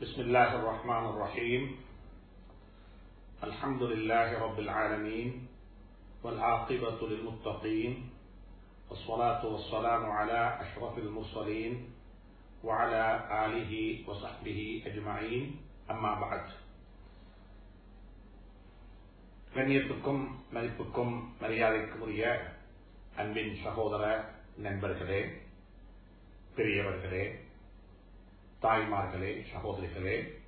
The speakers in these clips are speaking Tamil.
بسم الله الرحمن الرحيم الحمد لله رب العالمين والعاقبة للمتقين والصلاة والسلام على أشرف المرسلين وعلى آله وصحبه أجمعين أما بعد கண்ணியத்துக்கும் மதிப்புக்கும் மரியாதைக்கும் உரிய அன்பின் சகோதர நண்பர்களே பெரியவர்களே தாய்மார்களே சகோதரிகளே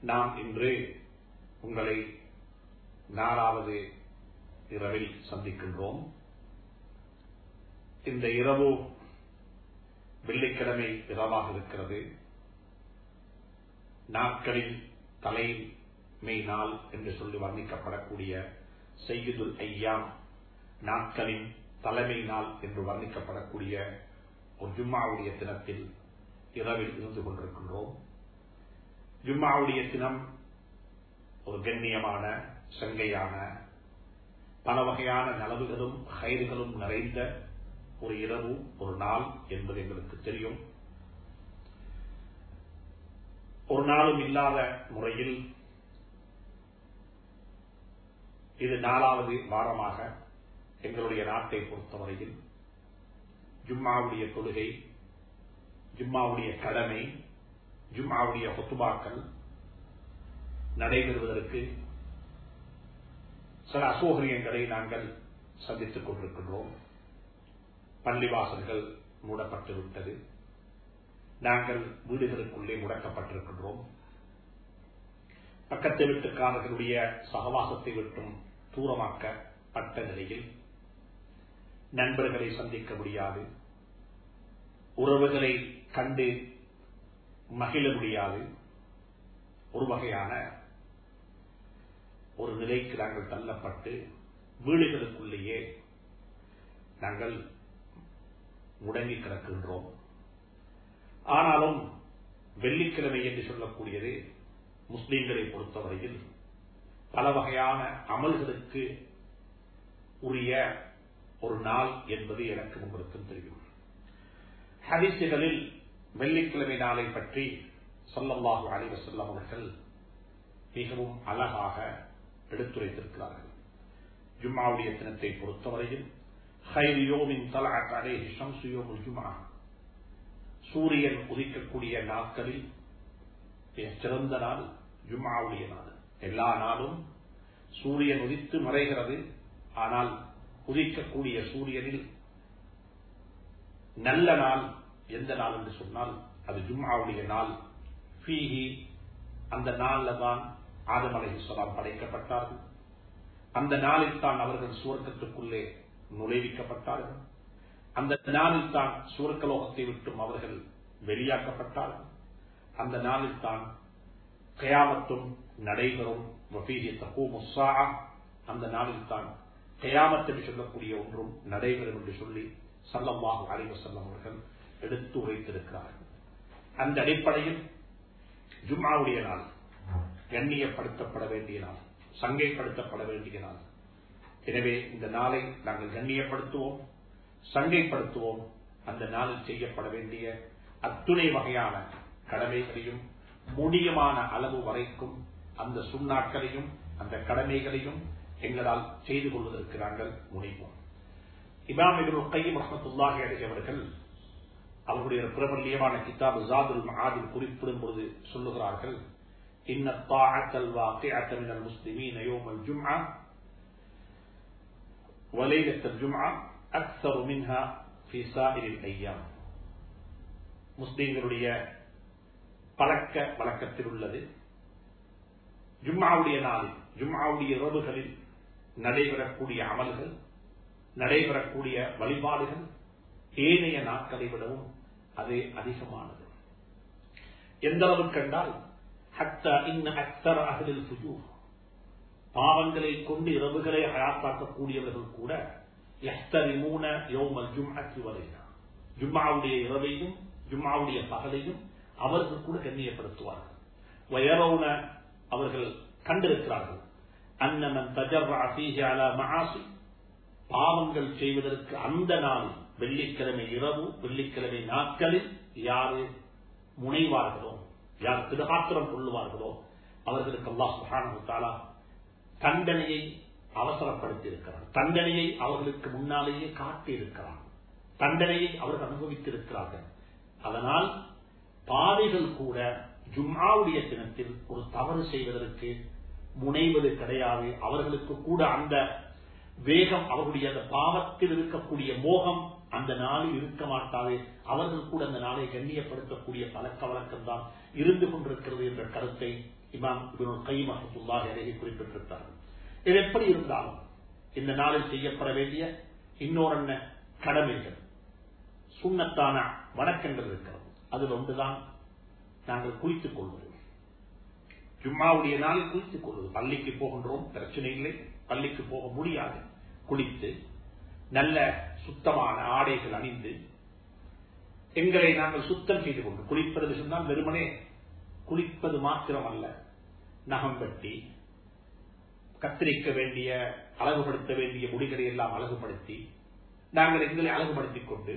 நாம் இன்று உங்களை நாலாவது இரவில் சந்திக்கின்றோம். இந்த இரவு வெள்ளிக்கிழமை இரவாக இருக்கிறது. நாட்களில் தலைமை நாள் என்று சொல்லி வர்ணிக்கப்படக்கூடிய செய்யுதுல் ஐயாம் நாட்களின் தலைமை நாள் என்று வர்ணிக்கப்படக்கூடிய ஒரு ஜும்மாவுடைய தினத்தில் இரவில் இருந்து கொண்டிருக்கின்றோம். ஜும்மாவுடைய தினம் ஒரு கண்ணியமான சங்கையான பல வகையான நலவுகளும் கயிறுகளும் நிறைந்த ஒரு இரவு ஒரு நாள் என்பது எங்களுக்கு தெரியும். ஒரு நாளும் இல்லாத முறையில் இது நாலாவது வாரமாக எங்களுடைய நாட்டை பொறுத்தவரையில் ஜும்மாவுடைய தொழுகை ஜும்மாவுடைய கடமை ஜும்மாவுடைய ஹொத்துபாக்கள் நடைபெறுவதற்கு சில அசௌகரியங்களை நாங்கள் சந்தித்துக் கொண்டிருக்கின்றோம். பள்ளிவாசல்கள் மூடப்பட்டுவிட்டது நாங்கள் வீடுகளுக்குள்ளே முடக்கப்பட்டிருக்கின்றோம். பக்கத்து வீட்டுக்காரர்களுடைய சகவாசத்தை விட்டும் தூரமாக்கப்பட்ட நிலையில் நண்பர்களை சந்திக்க முடியாது. உறவுகளை கண்டு மகிழ முடியாது. ஒரு வகையான ஒரு நிலைக்கு நாங்கள் தள்ளப்பட்டு வீடுகளுக்குள்ளேயே நாங்கள் முடங்கி கிடக்கின்றோம். ஆனாலும் வெள்ளிக்கிழமை என்று சொல்லக்கூடியது முஸ்லீம்களை பொறுத்தவரையில் பல வகையான அமல்களுக்கு உரிய ஒரு நாள் என்பது எனக்கு உங்களுக்கும் தெரியும். ஹரிசுகளில் வெள்ளிக்கிழமை நாளை பற்றி சொல்லல்லாஹு அலிவசல்லம் அவர்கள் மிகவும் அழகாக எடுத்துரைத்திருக்கிறார்கள். ஜும்மாவுடைய தினத்தை பொறுத்தவரையில் சூரியன் உதிக்கக்கூடிய நாட்களில் சிறந்த நாள் ஜும்மாவுடைய நாள். எல்லா நாளும் சூரியன் உதித்து மறைகிறது. ஆனால் உதிக்கக்கூடிய சூரியனில் நல்ல நாள் எந்த நாள் என்று சொன்னால் அது ஜும்மாவுடைய நாள். ஃபீஹி அந்த நாளில் தான் ஆதம் அலைஹிஸ்லாம் படைக்கப்பட்டார்கள். அந்த நாளில் தான் அவர்கள் சுவர்க்கத்துக்குள்ளே நுழைவிக்கப்பட்டார்கள். அந்த நாளில் தான் சுவர்க்கலோகத்தை விட்டும் அவர்கள் வெளியாக்கப்பட்டார்கள். அந்த நாளில் தான் கயாமத்தும் நடைபெறும். அந்த நாளில் தான் கயாமத் என்று சொல்லக்கூடிய ஒன்றும் நடைபெறும் என்று சொல்லி சல்லம்வாஹு அலிவசல்லம் அவர்கள் எடுத்து உரைத்திருக்கிறார்கள் அந்த அடிப்படையில் ஜும்மாவுடைய நாள் கண்ணியப்படுத்தப்பட வேண்டிய நாள் சங்கைப்படுத்தப்பட வேண்டிய நாள். எனவே இந்த நாளை நாங்கள் கண்ணியப்படுத்துவோம் சங்கைப்படுத்துவோம். அந்த நாளில் செய்யப்பட வேண்டிய அத்துணை வகையான கடமைகளையும் முடியமான அளவு வரைக்கும் அந்த சுண்ணாக்களையும் அந்த கடமைகளையும் எங்களால் செய்து கொள்வதற்கு நாங்கள் முனைவோம். இமாம் இபுல் கையம் ரஹமத்துல்லாஹி அலி அவருடைய பிரபல்யமான கிதாபு ஜாதுல் மகாதில் குறிப்பிடும் பொழுது சொல்லுகிறார்கள் முஸ்லீம்களுடைய பழக்க வழக்கத்தில் உள்ளது ஜும்மாவுடைய நாளில் ஜும்மாவுடைய இரவுகளில் நடைபெறக்கூடிய அமல்கள் நடைபெறக்கூடிய வழிபாடுகள் ஏனைய நாட்களை விடவும் அது அதிகமானது. எந்த அளவு கண்டால் பாவங்களை கொண்டு இரவுகளை அழாத்தாக்கக்கூடியவர்கள் கூட ஜும்மாவுடைய இரவையும் ஜும்மாவுடைய பகலையும் அவர்கள் கூட கண்ணியப்படுத்துவார்கள். வயரவுன அவர்கள் கண்டிருக்கிறார்கள். அன்னமன் தஜர் பாவங்கள் செய்வதற்கு அந்த நாள் வெள்ளிக்கிழமை இரவு வெள்ளிக்கிழமை நாட்களில் யாரு முனைவார்களோ யார் திடகாத்திரம் கொள்ளுவார்களோ அவர்களுக்கு அல்லாஹ் சுகானா தண்டனையை அவசரப்படுத்தி இருக்கிறார் தண்டனையை அவர்களுக்கு முன்னாலேயே காட்டி இருக்கிறார் தண்டனையை அவர்கள் அனுபவித்திருக்கிறார்கள். அதனால் பாதைகள் கூட ஜும்மாவுடைய தினத்தில் ஒரு தவறு செய்வதற்கு முனைவது கிடையாது. அவர்களுக்கு கூட அந்த வேகம் அவர்களுடைய அந்த பாவத்தில் இருக்கக்கூடிய மோகம் அந்த நாளில் இருக்க மாட்டாது அவர்கள் கூட அந்த நாளை கண்ணியப்படுத்தக்கூடிய பழக்க வழக்கம் தான் இருந்து கொண்டிருக்கிறது என்ற கருத்தை இமாம் கை மஹத்துல்லாஹி அழகி குறிப்பிட்டிருக்கிறார்கள். இது எப்படி இருந்தாலும் இந்த நாளில் செய்யப்பட வேண்டிய இன்னொரு கடமைகள் சுண்ணத்தான வணக்கங்கள் இருக்கிறது. அதில் ஒன்றுதான் நாங்கள் குளித்துக் கொள்வது. ஜும்மாவுடைய நாளில் குளித்துக் கொள்வது. பள்ளிக்கு போகின்றோம் பிரச்சனை இல்லை. பள்ளிக்கு போக முடியாது. குளித்து நல்ல சுத்தமான ஆடைகள் அணிந்து எங்களை நாங்கள் சுத்தம் செய்து கொண்டு குளிப்பது சொன்னால் வெறுமனே குளிப்பது மாத்திரம் அல்ல நகம் வெட்டி கத்திரிக்க வேண்டிய அழகுபடுத்த வேண்டிய முடிகளை எல்லாம் அழகுபடுத்தி நாங்கள் எங்களை அழகுபடுத்திக் கொண்டு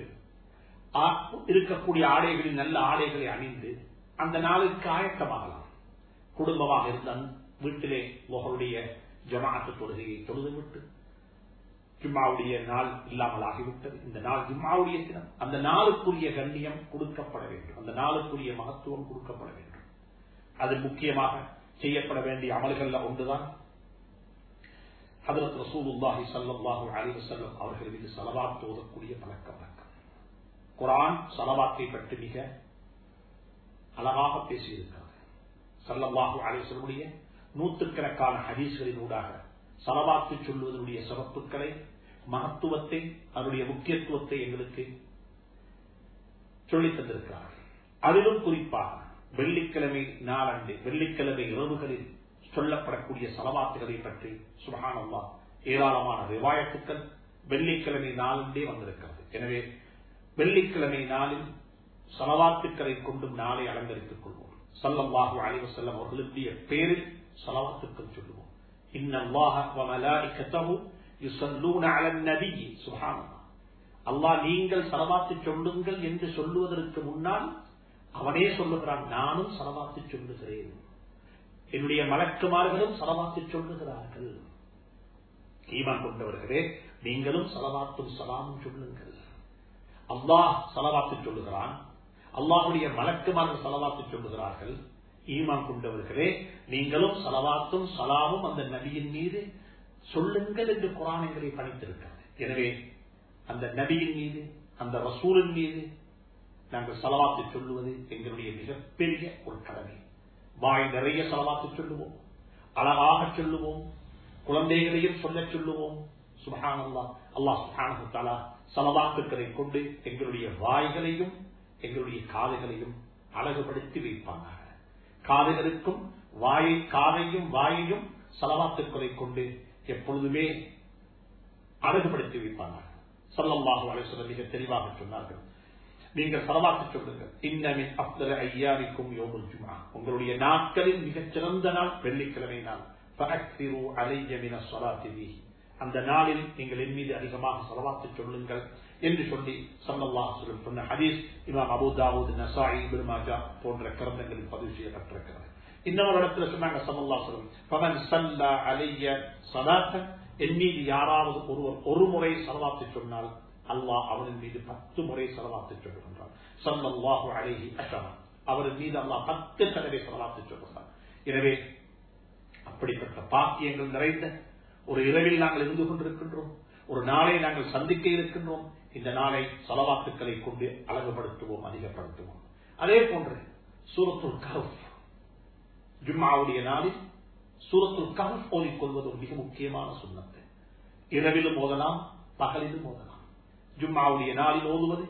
இருக்கக்கூடிய ஆடைகளில் நல்ல ஆடைகளை அணிந்து அந்த நாளுக்கு ஆயத்தமாகலாம். குடும்பமாக இருந்தால் வீட்டிலே உங்களுடைய ஜமாத்து தொழுகையை தொழுது விட்டு ஜும்மாவுடைய நாள் இல்லாமலாகிவிட்டது. இந்த நாள் ஜும்மாவுடைய தினம். அந்த நாளுக்குரிய கண்ணியம் கொடுக்கப்பட வேண்டும். அந்த நாளுக்குரிய மகத்துவம் கொடுக்கப்பட வேண்டும். அது முக்கியமாக செய்யப்பட வேண்டிய அமல்கள்ல ஒன்றுதான் ஹதரத் ரசூலுல்லாஹி சல்லாஹூ அலி வசல்லம் அவர்கள் மீது சலவாத் ஓதக்கூடிய பழக்க வழக்கம். குரான் சலவாத்தை பற்றி மிக அழகாக பேசியிருக்கிறது. சல்லல்லாஹு அலிசல்லுடைய நூற்றுக்கணக்கான ஹதீஸ்களின் ஊடாக சலவாத்து சொல்லுவதனுடைய சிறப்புகளை மகத்துவத்தை அதனுடைய முக்கியத்துவத்தை எங்களுக்கு சொல்லித் தந்திருக்கிறார். அதிலும் குறிப்பாக வெள்ளிக்கிழமை நாளண்டு வெள்ளிக்கிழமை இரவுகளில் சொல்லப்படக்கூடிய சலவாத்துகளை பற்றி சுபகானம்மா ஏராளமான ரிவாயத்துக்கள் வெள்ளிக்கிழமை நாளண்டே வந்திருக்கிறது. எனவே வெள்ளிக்கிழமை நாளில் சலவாத்துக்களை கொண்டும் நாளை அலங்கரித்துக் கொள்வோம். சல்லல்லாஹு அலைவ செல்லம் அவர்களுடைய பேரில் சலவாத்துக்கள் சொல்லுவோம். அல்லாஹ் நீங்கள் சரவாத்து சொல்லுங்கள் என்று சொல்லுவதற்கு முன்னால் அவனே சொல்லுகிறான் நானும் சரவாத்து சொல்லுகிறேன். என்னுடைய மலக்குமார்களும் சரவாத்து சொல்லுகிறார்கள். ஈமான் கொண்டவர்களே நீங்களும் சலவாத்தும் சலாமும் சொல்லுங்கள். அல்லாஹ் சலவாத்து சொல்லுகிறான். அல்லாஹுடைய மலக்குமார்கள் சலவாத்து சொல்லுகிறார்கள். ஈமான் கொண்டவர்களே நீங்களும் சலவாத்தும் சலாமும் அந்த நபியின் மீது சொல்லுங்கள் என்று குரானங்களை பணித்திருக்கிறது எனவே அந்த நபியின் மீது அந்த ரசூலின் மீது நாங்கள் செலவாத்து சொல்லுவது எங்களுடைய மிகப்பெரிய ஒரு கடமை. வாய் நிறைய செலவாத்து சொல்லுவோம். அழகாக சொல்லுவோம். குழந்தைகளையும் சொல்ல சொல்லுவோம். சுபஹானல்லா அல்லாஹ் சுபஹானஹு செலவாத்துக்களை கொண்டு எங்களுடைய வாய்களையும் எங்களுடைய காதுகளையும் அழகுபடுத்தி வைப்பாங்க காதுகளுக்கும் வாயை காதையும் வாயையும் செலவாத்துக்களை கொண்டு எப்பொழுதுமே அழகுபடுத்தி வைப்பாங்க சொல்லம்பாக அலைஹி மிக தெளிவாக சொன்னார்கள். நீங்கள் சலவாத்து சொல்லுங்கள். இன்னமின் அப்தல ஐயாவிக்கும் யோகுல் ஜுமா உங்களுடைய நாட்களில் மிகச்சிறந்த நாள் வெள்ளிக்கிழமை நாள். அலையமின சொலாத்தி அந்த நாளில் நீங்கள் என் மீது அதிகமாக செலவாத்து சொல்லுங்கள் என்று சொல்லி சல்லல்லாஹ் சொன்ன ஹதீஸ் இமாம் அபுதாவுத் நசாயி பெருமாஜா போன்ற கிரந்தங்களில் பதிவு செய்யப்பட்டிருக்கிறது. இன்னொரு இடத்துல சொன்னாங்க சமல்லா சொல்லும் பவன் சல்லா அலைய சலாத்த என் மீது யாராவது ஒருவர் ஒரு முறை செலவாத்து சொன்னால் அல்லாஹ் அவனின் மீது பத்து முறை செலவாத்து சொல்லுகின்றான் சல்லல்லாஹு அலைஹி அஷரா அவரின் மீது அல்லாஹ் பத்து தடவை செலவாத்து சொல்லுகிறார் எனவே அப்படிப்பட்ட பாக்கியங்கள் நிறைந்த ஒரு இரவில் நாங்கள் இருந்து கொண்டிருக்கின்றோம் ஒரு நாளை நாங்கள் சந்திக்க இருக்கின்றோம் இந்த நாளை செலவாத்துக்களை கொண்டு அழகுபடுத்துவோம் அதிகப்படுத்துவோம். அதே போன்று சூரத்துல் கஹப் ஜும்மாவுடைய நாளில் சூரத்துல் கஹப் ஓதிக்கொள்வது ஒரு மிக முக்கியமான சுண்ணத்து இரவிலும் ஓதலாம் பகலிலும் ஓதலாம் ஜும்மாவுடைய நாளில் ஓதுவது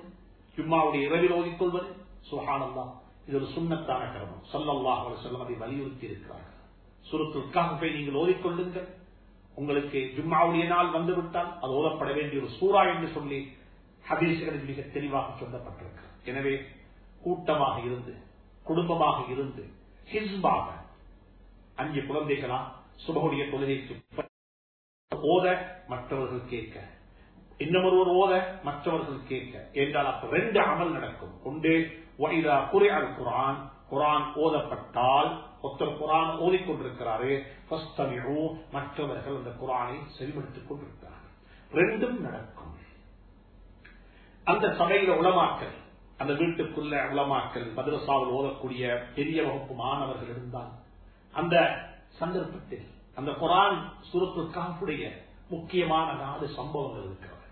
ஜும்மாவுடைய இரவில் ஓதிக்கொள்வது சுஹானல்லா இது ஒரு சுண்ணத்தான கிரமம் அவர் செல்லம் அதை வலியுறுத்தி இருக்கிறார்கள் சுரத்துல் கஹப்பை நீங்கள் ஓதிக்கொள்ளுங்கள் உங்களுக்கு ஜும்மாவுடைய நாள் வந்துவிட்டால் அது ஓதப்பட வேண்டிய ஒரு சூறா என்று சொல்லி ஹதீசுகளில் மிக தெளிவாக சொல்லப்பட்டிருக்கிறது எனவே கூட்டமாக இருந்து குடும்பமாக இருந்து ஹிஸ்பாக அஞ்சு குழந்தைகளாம் சுபகுடைய தொழுகைக்கு ஓத மற்றவர்கள் கேட்க. இன்னும் ஓத மற்றவர்கள் கேட்க. என்றால் அப்ப ரெண்டு அமல் நடக்கும். ஒன்று ஒய்தா குறையால் குரான் குரான் ஓதப்பட்டால் ஒருத்தர் குரான் ஓதிக்கொண்டிருக்கிறாரு மற்றவர்கள் அந்த குரானை செல்வெடுத்துக் கொண்டிருக்கிறார்கள். ரெண்டும் நடக்கும். அந்த சபையில உளமாக்கல் அந்த வீட்டுக்குள்ள உளமாக்கல் மதுரசாவில் ஓதக்கூடிய பெரிய வகுப்பு மாணவர்கள் இருந்தால் அந்த சந்தர்ப்பத்தில் அந்த குரான் சுரத்துக்காவுடைய முக்கியமான நாலு சம்பவங்கள் இருக்கிறது.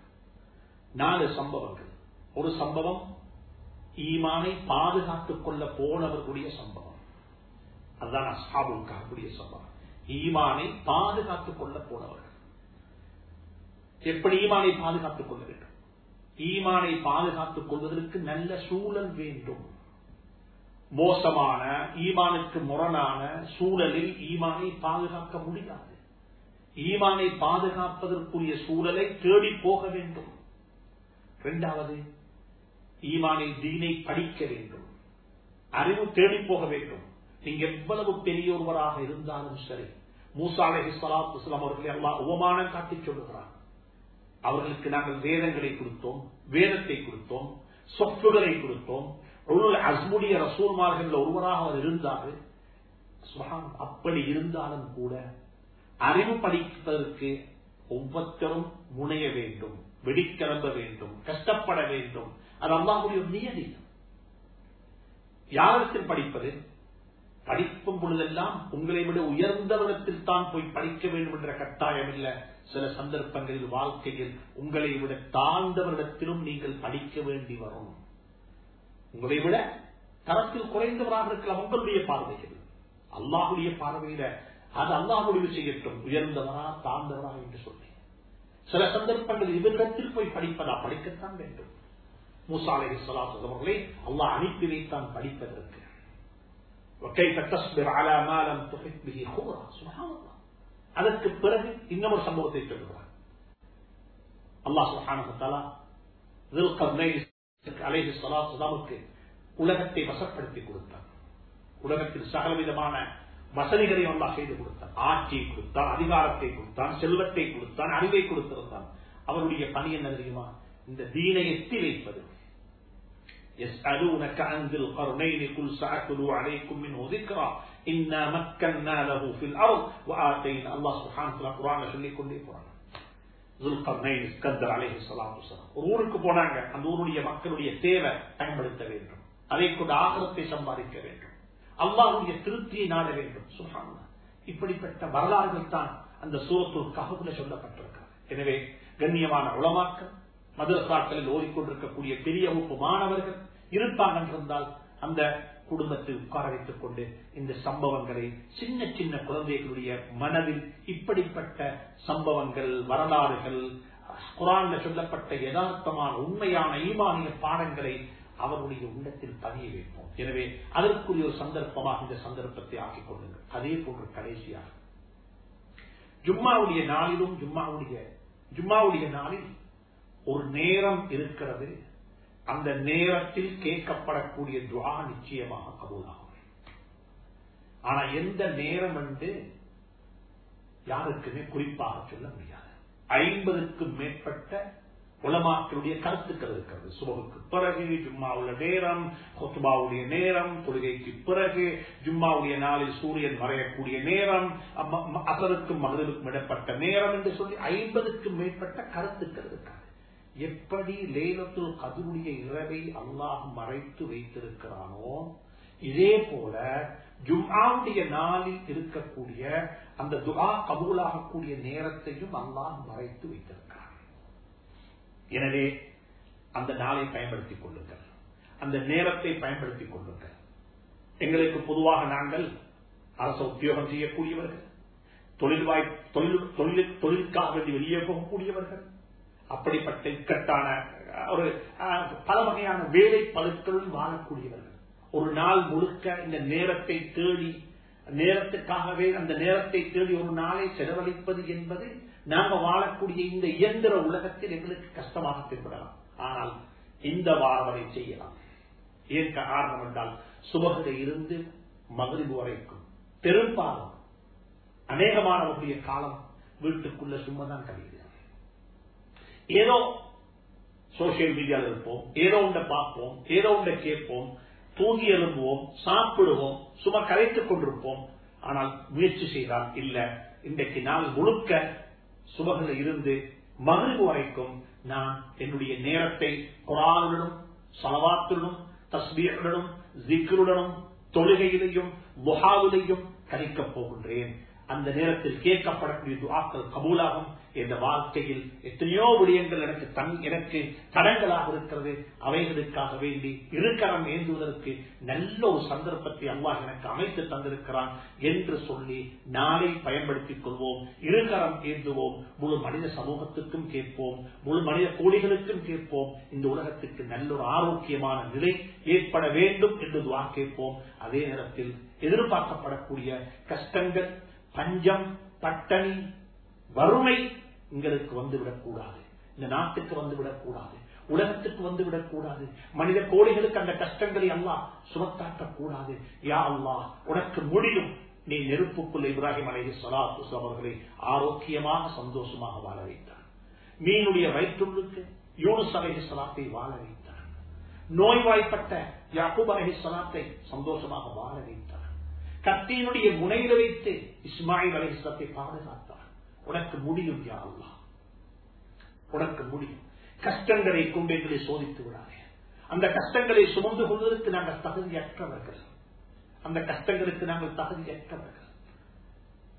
நாலு சம்பவங்கள். ஒரு சம்பவம் ஈமானை பாதுகாத்துக் கொள்ள போனவர்களுடைய சம்பவம். அதுதான் அசாபுக்காகக்கூடிய சம்பவம். ஈமானை பாதுகாத்துக் கொள்ள போனவர்கள். எப்படி ஈமானை பாதுகாத்துக் கொள்ள வேண்டும்? ஈமானை பாதுகாத்துக் கொள்வதற்கு நல்ல சூழல் வேண்டும். மோசமான ஈமானுக்கு முரணான சூழலில் ஈமானை பாதுகாக்க முடியாது. ஈமானை பாதுகாப்பதற்குரிய சூழலை தேடி போக வேண்டும். இரண்டாவது ஈமானை தீனை படிக்க வேண்டும். அறிவு தேடி போக வேண்டும். நீங்க எவ்வளவு பெரிய ஒருவராக இருந்தாலும் சரி மூசாலை அலஹி சலாத்து இஸ்லாம் அவர்களை எல்லாம் உபமானம் காட்டி சொல்லுகிறார் அவர்களுக்கு நாங்கள் வேதங்களை கொடுத்தோம் வேதத்தை கொடுத்தோம் சொப்புகளை கொடுத்தோம் அஸ்முடைய ரசூல்மார்கள் ஒருவராக அவர் இருந்தார் அப்படி இருந்தாலும் கூட அறிவு படிப்பதற்கு ஒவ்வொருத்தரும் முனைய வேண்டும் வெடிக்கிளம்ப வேண்டும் கஷ்டப்பட வேண்டும். அது அல்லாஹுடைய நியதி. யாரிடத்தில் படிப்பது? படிக்கும் பொழுதெல்லாம் உங்களை விட உயர்ந்தவரிடத்தில் தான் போய் படிக்க வேண்டும் என்ற கட்டாயம் இல்ல. சில சந்தர்ப்பங்களில் வாழ்க்கையில் உங்களை விட தாழ்ந்தவரிடத்திலும் நீங்கள் படிக்க வேண்டி வரும். உங்களை விட தரத்தில் குறைந்தவராக இருக்கலாம் உங்களுடைய பார்வையில் அல்லாஹுடைய பார்வையில அது அல்லாஹுடைய செய்யட்டும். உயர்ந்தவனா தாழ்ந்தவரா என்று சொன்னேன். சில சந்தர்ப்பங்கள் இவரிடத்தில் போய் படிப்பதா? படிக்கத்தான் வேண்டும். மூசாலை சொல்லா அவர்களை அல்லாஹ் அனுப்பி வைத்தான் படிப்பதற்கு. அதற்கு பிறகு இன்னொரு சம்பவத்தை சொல்கிறார் அல்லாஹ் சுஹான அலேஹி சலாத்துக்கு உலகத்தை வசப்படுத்தி கொடுத்தார் உலகத்தில் சகலவிதமான வசதிகளை அல்லா செய்து கொடுத்தான் ஆட்சியை கொடுத்தான் அதிகாரத்தை கொடுத்தான் செல்வத்தை கொடுத்தான் அறிவை கொடுத்திருந்தான் அவருடைய பணி என்ன தெரியுமா இந்த தீனை எத்தி வைப்பது يسألونك عن ذي القرنين قل سأتلو عليكم منه ذكرى إنا مكنا له في الأرض وآتينا الله سبحانه وتعالى قرآن சொல்லி கொண்டே போறாங்க துல்கர்னைன் இஸ்கந்தர் அலைஹி ஒரு ஊருக்கு போனாங்க. அந்த ஊருடைய மக்களுடைய தேவை பயன்படுத்த வேண்டும். அதை கொண்டு ஆகரத்தை சம்பாதிக்க வேண்டும். அல்லாவுடைய திருப்தியை நாட வேண்டும். சுகான இப்படிப்பட்ட வரலாறுகள் தான் அந்த சூரத்தூர் ககுல சொல்லப்பட்டிருக்கிறது. எனவே கண்ணியமான உளமாக்க மதுரசாக்களில் ஓடிக்கொண்டிருக்கக்கூடிய பெரிய வகுப்பு மாணவர்கள் இருப்பாங்க என்றிருந்தால் அந்த குடும்பத்தை உட்கார வைத்துக் கொண்டு இந்த சம்பவங்களை சின்ன சின்ன குழந்தைகளுடைய மனதில் இப்படிப்பட்ட சம்பவங்கள் வரலாறுகள் குரான்ல சொல்லப்பட்ட யதார்த்தமான உண்மையான ஈமானிய பாடங்களை அவருடைய உள்ளத்தில் பதிய வைப்போம். எனவே அதற்குரிய ஒரு சந்தர்ப்பமாக இந்த சந்தர்ப்பத்தை ஆக்கிக் கொள்ளுங்கள். அதே போன்று கடைசியாக ஜும்மாவுடைய நாளிலும் ஜும்மாவுடைய ஜும்மாவுடைய நாளில் ஒரு நேரம் இருக்கிறது. அந்த நேரத்தில் கேட்கப்படக்கூடிய துவா நிச்சயமாக கபூலாகும் ஆனா எந்த நேரம் என்று யாருக்குமே குறிப்பாக சொல்ல முடியாது. ஐம்பதுக்கும் மேற்பட்ட உலமாக்களுடைய கருத்துக்கள் இருக்கிறது. சுபகுக்கு பிறகு ஜும்மாவுள்ள நேரம் கொத்துபாவுடைய நேரம் தொழுகைக்கு பிறகு ஜும்மாவுடைய நாளில் சூரியன் மறையக்கூடிய நேரம் அசருக்கும் மகளிருக்கும் இடப்பட்ட நேரம் என்று சொல்லி ஐம்பதுக்கும் மேற்பட்ட கருத்துக்கள் இருக்காது எப்படி லேலத்துல் கதிருடைய இரவை அல்லாஹ் மறைத்து வைத்திருக்கிறானோ இதே போல ஜும்ஆவுடைய நாளில் இருக்கக்கூடிய அந்த துகா கபூலாகக்கூடிய நேரத்தையும் அல்லாஹ் மறைத்து வைத்திருக்கிறான். எனவே அந்த நாளை பயன்படுத்திக் கொள்ளுங்கள். அந்த நேரத்தை பயன்படுத்திக் கொள்ளுங்கள். எங்களுக்கு பொதுவாக நாங்கள் அரச உத்தியோகம் செய்யக்கூடியவர்கள் தொழில் வாய் தொழில் தொழிலுக்காக வெளியே போகக்கூடியவர்கள் அப்படிப்பட்ட இக்கட்டான ஒரு பல வகையான வேலை பழுக்களும் வாழக்கூடியவர்கள். ஒரு நாள் முழுக்க இந்த நேரத்தை தேடி நேரத்துக்காகவே அந்த நேரத்தை தேடி ஒரு நாளை செலவழிப்பது என்பது நாம வாழக்கூடிய இந்த இயந்திர உலகத்தில் எங்களுக்கு கஷ்டமாக தென்படலாம். ஆனால் இந்த வாரவரை செய்யலாம். ஏற்க காரணம் என்றால் சுபகத்தை இருந்து மகிழ்வு வரைக்கும் பெரும்பாலும் அநேகமானவர்களுடைய காலம் வீட்டுக்குள்ள சும்மாதான் கழியும். ஏதோ சோசியல் மீடியாவில் இருப்போம் ஏதோ ஒன்றை பார்ப்போம் ஏதோ ஒன்றை கேட்போம் தூங்கி எழும்புவோம் சாப்பிடுவோம் சும்மா கரைத்துக் கொண்டிருப்போம். ஆனால் முயற்சி செய்தால் இல்ல. இன்றைக்கு நாள் முழுக்க சுபகில் இருந்து மகிழ்வு வரைக்கும் நான் என்னுடைய நேரத்தை குரானுடனும் சலவாத்துடனும் தஸ்மீருடனும் ஜிக்ருடனும் தொழுகையிலையும் முகாவிலையும் கழிக்கப் போகின்றேன். அந்த நேரத்தில் கேட்கப்படக்கூடிய துவாக்கள் கபூலாகும். இந்த வாழ்க்கையில் எத்தனையோ விடயங்கள் எனக்கு தன் எனக்கு தடங்களாக இருக்கிறது. அவைகளுக்காக வேண்டி இருக்கரம் ஏந்துவதற்கு நல்ல ஒரு சந்தர்ப்பத்தை அல்லாஹ் எனக்கு அமைத்து தந்திருக்கிறான் என்று சொல்லி நாளை பயன்படுத்திக் கொள்வோம். இருக்கரம் ஏந்துவோம். முழு மனித சமூகத்துக்கும் கேட்போம். முழு மனித கோடிகளுக்கும் கேட்போம். இந்த உலகத்துக்கு நல்ல ஒரு ஆரோக்கியமான நிலை ஏற்பட வேண்டும் என்று துவா கேட்போம். அதே நேரத்தில் எதிர்பார்க்கப்படக்கூடிய கஷ்டங்கள் பஞ்சம் பட்டணி வறுமை எங்களுக்கு வந்துவிடக் கூடாது. இந்த நாட்டுக்கு வந்துவிடக் கூடாது. உலகத்துக்கு வந்துவிடக் கூடாது. மனித கோடிகளுக்கு அந்த கஷ்டங்களை அல்லா சுமத்தாட்டக் கூடாது. யா அல்லா உனக்கு முடியும். நீ நெருப்புக்குள் இப்ராஹிம் அலஹி சலாத்து அவர்களை ஆரோக்கியமாக சந்தோஷமாக வாழ வைத்தார். மீனுடைய வயிற்றுள்ளுக்கு யூனுஸ் அலஹி சலாத்தை வாழ வைத்தார். நோய்வாய்ப்பட்ட யாக்கூப் அலஹி சலாத்தை சந்தோஷமாக வாழ வைத்தார். கத்தியினுடைய முனையில வைத்து இஸ்மாயில் அலிஸ்லத்தை பாதுகாத்தார். உனக்கு முடியும் யா அல்லா உனக்கு முடியும். கஷ்டங்களை கொண்டு எங்களை சோதித்து விடாதே. அந்த கஷ்டங்களை சுமந்து கொள்வதற்கு நாங்கள் தகுதியற்றவர்கள். அந்த கஷ்டங்களுக்கு நாங்கள் தகுதியற்றவர்கள்.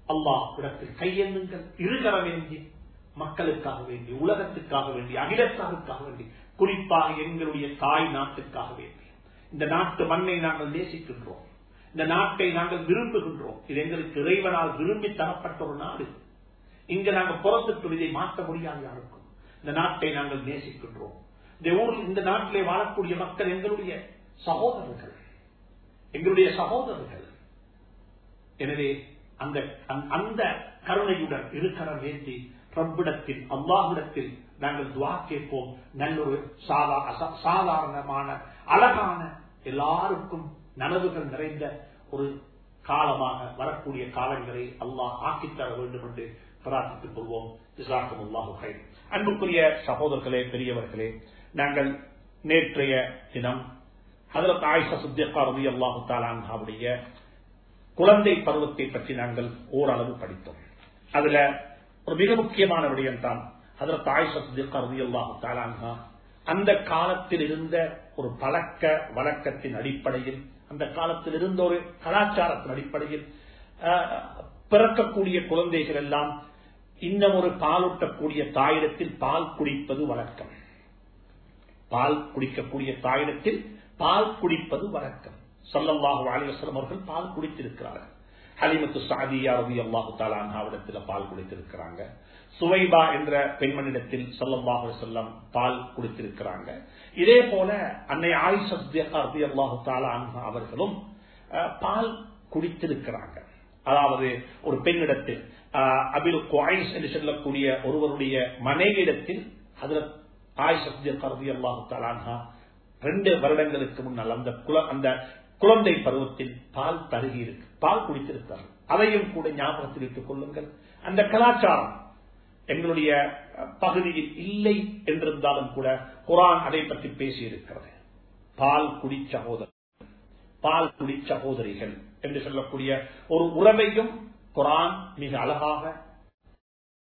அல்லாஹ் இடத்தில் கையெண்ணுங்கள். இருகர வேண்டி மக்களுக்காக வேண்டி உலகத்துக்காக வேண்டி அகிலத்தாருக்காக வேண்டி குறிப்பாக எங்களுடைய தாய் நாட்டுக்காக வேண்டி. இந்த நாட்டு மண்ணை நாங்கள் நேசிக்கின்றோம். இந்த நாட்டை நாங்கள் விரும்புகின்றோம். இது எங்களுக்கு இறைவனால் விரும்பி தரப்பட்ட ஒரு நாடு. இங்க நாங்கள் புறத்துக்கு இதை மாற்ற முடியாது யாருக்கும். இந்த நாட்டை நாங்கள் நேசிக்கின்றோம். இந்த ஊரில் இந்த நாட்டிலே வாழக்கூடிய மக்கள் எங்களுடைய சகோதரர்கள். எங்களுடைய சகோதரர்கள். எனவே அந்த அந்த கருணையுடன் இருக்கிற வேண்டி ரப்பிடத்தில் அல்லாஹிடத்தில் நாங்கள் துவா கேட்போம். நல்ல ஒரு சாதாரணமான அழகான எல்லாருக்கும் நனவுகள் நிறைந்த ஒரு காலமாக வரக்கூடிய காலங்களை அல்லாஹ் ஆக்கித்தர வேண்டும் என்று பிரார்த்தித்துக் கொள்வோம். அன்புக்குரிய சகோதரர்களே பெரியவர்களே நாங்கள் நேற்றைய தினம் ஹதரத் ஆயிஷா சுத்தியக்கா ரவி அல்லாஹு தாலான்ஹாவுடைய குழந்தை பருவத்தை பற்றி நாங்கள் ஓரளவு படித்தோம். அதுல ஒரு மிக முக்கியமான விடயம் தான் ஹதரத் ஆயிஷா சுத்தியக்கா ரவி அல்லாஹு தாலான்ஹா அந்த காலத்தில் இருந்த ஒரு பழக்க வழக்கத்தின் அடிப்படையில் அந்த காலத்தில் இருந்த ஒரு கலாச்சாரத்தின் அடிப்படையில் பிறக்கக்கூடிய குழந்தைகள் எல்லாம் இன்னும் ஒரு பாலூட்டக்கூடிய தாயிடத்தில் பால் குடிப்பது வழக்கம். பால் குடிக்கக்கூடிய தாயிடத்தில் பால் குடிப்பது வழக்கம். சொல்லல்லாஹு அலிவசலம் அவர்கள் பால் குடித்திருக்கிறார்கள். ஹலிமத்து சாதியா ரவி அல்லாஹு தாலாவிடத்தில் பால் குடித்திருக்கிறாங்க. சுவைபா என்ற பெண்மணிடத்தில் சொல்லம்பாக செல்லம் பால் குடித்திருக்கிறாங்க. இதே போல அன்னை ஆயிஷா ரவி அல்லாஹு தாலா அவர்களும் பால் குடித்திருக்கிறாங்க. அதாவது ஒரு பெண்ணிடத்தில் அபில் குவாயின்ஸ் என்று சொல்லக்கூடிய ஒருவருடைய மனைவியிடத்தில் அதில் ஆயிஷா கருதி அல்லாஹு தலான்ஹா ரெண்டு வருடங்களுக்கு முன்னால் அந்த அந்த குழந்தை பருவத்தில் பால் தருகி இருக்கு பால் குடித்திருக்கிறார்கள். அதையும் கூட ஞாபகத்தில் இட்டுக் கொள்ளுங்கள். அந்த கலாச்சாரம் எங்களுடைய பகுதியில் இல்லை என்றிருந்தாலும் கூட குரான் அதை பற்றி பேசியிருக்கிறது. பால் குடி சகோதரர் பால் குடி சகோதரிகள் என்று சொல்லக்கூடிய ஒரு உறவையும் குரான் மிக அழகாக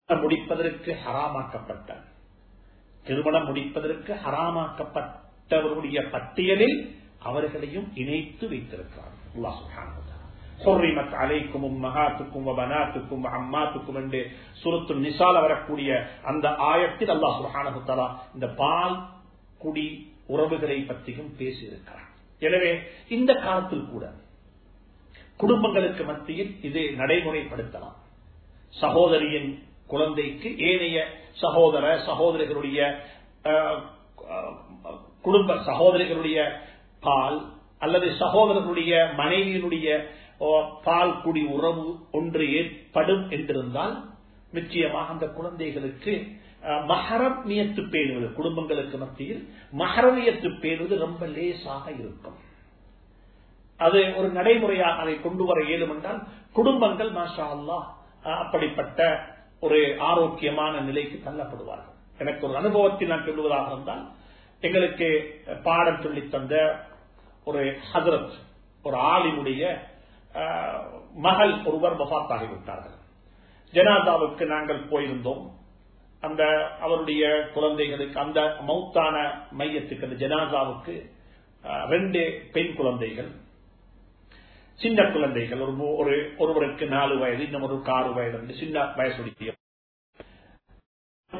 முடிப்பதற்கு ஹராமாக்கப்பட்ட திருமணம் முடிப்பதற்கு ஹராமாக்கப்பட்டவருடைய பட்டியலில் அவர்களையும் இணைத்து வைத்திருக்கிறார். அலைக்கும் வரக்கூடிய அந்த ஆயத்தில் அல்லா சுஹானகுத்தலா இந்த பால் குடி உறவுகளை பற்றியும் பேசியிருக்கிறார். எனவே இந்த காலத்தில் கூட குடும்பங்களுக்கு மத்தியில் இது நடைமுறைப்படுத்தலாம். சகோதரியின் குழந்தைக்கு ஏனைய சகோதர சகோதரிகளுடைய குடும்ப சகோதரிகளுடைய பால் அல்லது சகோதரர்களுடைய மனைவியினுடைய பால் குடி உறவு ஒன்று ஏற்படும் என்றிருந்தால் நிச்சயமாக அந்த குழந்தைகளுக்கு மகரமியத்து பேணுவது குடும்பங்களுக்கு மத்தியில் மகரமியத்து பேணுவது ரொம்ப லேசாக இருக்கும். அது ஒரு நடைமுறையாக அதை கொண்டு வர இயலும் என்றால் குடும்பங்கள் மாஷா அல்லா அப்படிப்பட்ட ஒரு ஆரோக்கியமான நிலைக்கு தள்ளப்படுவார்கள். எனக்கு ஒரு அனுபவத்தில் நான் சொல்லுவதாக இருந்தால் எங்களுக்கு பாடம் சொல்லித் தந்த ஒரு ஹதரத் ஒரு ஆளினுடைய மகள் ஒருவர் வபாத்தாகிவிட்டார்கள் ஜனாதாவுக்கு நாங்கள் போயிருந்தோம். அந்த அவருடைய குழந்தைகளுக்கு அந்த மௌத்தான மையத்துக்கு அந்த ஜனாதாவுக்கு ரெண்டு பெண் குழந்தைகள் சின்ன குழந்தைகள் ஒரு ஒரு ஒருவருக்கு நாலு வயது இன்னும் ஒரு ஆறு வயது சின்ன வயசுடைய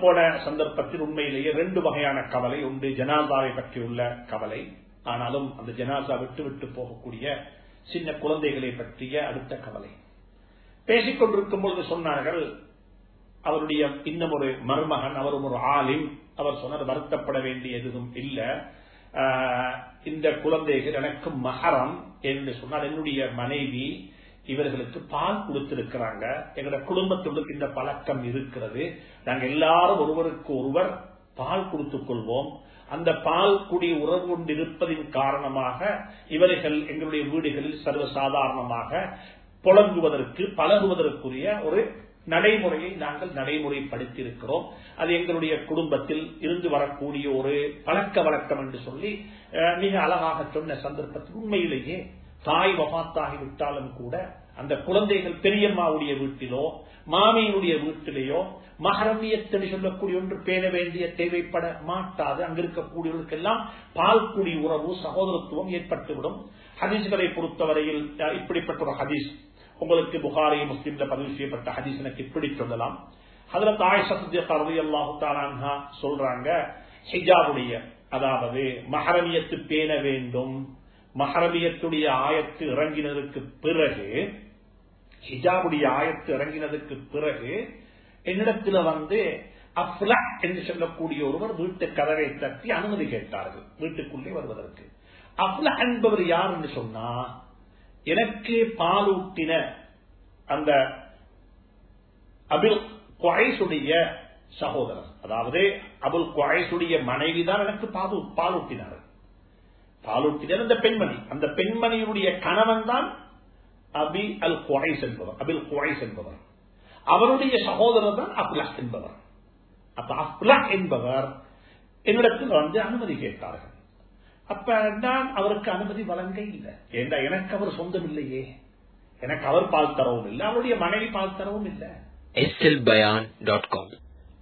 போன சந்தர்ப்பத்தில் உண்மையிலேயே ரெண்டு வகையான கவலை உண்டு. ஜனாசாவை பற்றி பற்றியுள்ள கவலை. ஆனாலும் அந்த ஜனாசா விட்டு விட்டு போகக்கூடிய சின்ன குழந்தைகளை பற்றிய அடுத்த கவலை. பேசிக் கொண்டிருக்கும் பொழுது சொன்னார்கள் அவருடைய இன்னும் ஒரு மருமகன் அவரும் ஒரு ஆலிம் அவர் சொன்னார் வருத்தப்பட வேண்டிய எதுவும் இல்லை. இந்த குழந்தைகள் எனக்கு மகரம் என்று சொன்னால் என்னுடைய மனைவி இவர்களுக்கு பால் கொடுத்திருக்கிறாங்க. எங்களோட குடும்பத்துக்கு இந்த பழக்கம் இருக்கிறது. நாங்கள் எல்லாரும் ஒருவருக்கு ஒருவர் பால் கொடுத்துக் கொள்வோம். அந்த பால் குடி உறவு கொண்டிருப்பதின் காரணமாக இவர்கள் எங்களுடைய வீடுகளில் சர்வசாதாரணமாக புழங்குவதற்கு பழகுவதற்குரிய ஒரு நடைமுறையை நாங்கள் நடைமுறைப்படுத்தியிருக்கிறோம். அது எங்களுடைய குடும்பத்தில் இருந்து வரக்கூடிய ஒரு பழக்க வழக்கம் என்று சொல்லி மிக அழகாக சொன்ன சந்தர்ப்பத்தில் உண்மையிலேயே தாய் வபாத்தாகிவிட்டாலும் கூட அந்த குழந்தைகள் பெரியம்மாவுடைய வீட்டிலோ மாமியினுடைய வீட்டிலேயோ மகரமியத்தனை சொல்லக்கூடிய ஒன்று பேண வேண்டிய தேவைப்பட மாட்டாது. அங்கிருக்கக்கூடியவர்களுக்கெல்லாம் பால் குடி உறவு சகோதரத்துவம் ஏற்பட்டுவிடும். ஹதீஸ்களை பொறுத்தவரையில் இப்படிப்பட்ட ஒரு ஹதீஸ் உங்களுக்கு புகாரி முஸ்லீம்ல பதிவு செய்யப்பட்ட ஹதீஸ் எனக்கு இப்படி சொல்லலாம். அதுல தாய் சத்யி அல்லாஹு சொல்றாங்க ஹிஜாபுடைய அதாவது மஹரமியத்து பேண வேண்டும். மஹரமியத்துடைய ஆயத்து இறங்கினதுக்கு பிறகு ஹிஜாபுடைய ஆயத்து இறங்கினதுக்கு பிறகு என்னிடத்துல வந்து அப்லா என்று சொல்லக்கூடிய ஒருவர் வீட்டு கதவை தட்டி அனுமதி கேட்டார்கள் வீட்டுக்குள்ளே வருவதற்கு. அப்லா என்பவர் யார் என்று சொன்னா எனக்கு பாலூட்டின அந்த அபில் குவாய்சுடைய சகோதரர். அதாவது அபுல் குவாய்சுடைய மனைவி தான் எனக்கு பாலூட்டினார். பாலூட்டினர் அந்த பெண்மணி. அந்த பெண்மணியுடைய கணவன் தான் அபி அல் குவாய்ஸ் என்பவர் அபில் குவாய்ஸ் என்பவர். அவருடைய சகோதரர் தான் அப்லா என்பவர். அப்ப அப்லா என்பவர் என்னிடத்தில் வந்து அனுமதி கேட்டார்கள். அப்ப நான் அவருக்கு அனுமதி வழங்க இல்லை ஏண்டா எனக்கு அவர் சொந்தம் இல்லையே எனக்கு அவர் பால் தரவும் இல்லை அவருடைய மனைவி பால் தரவும் இல்லை.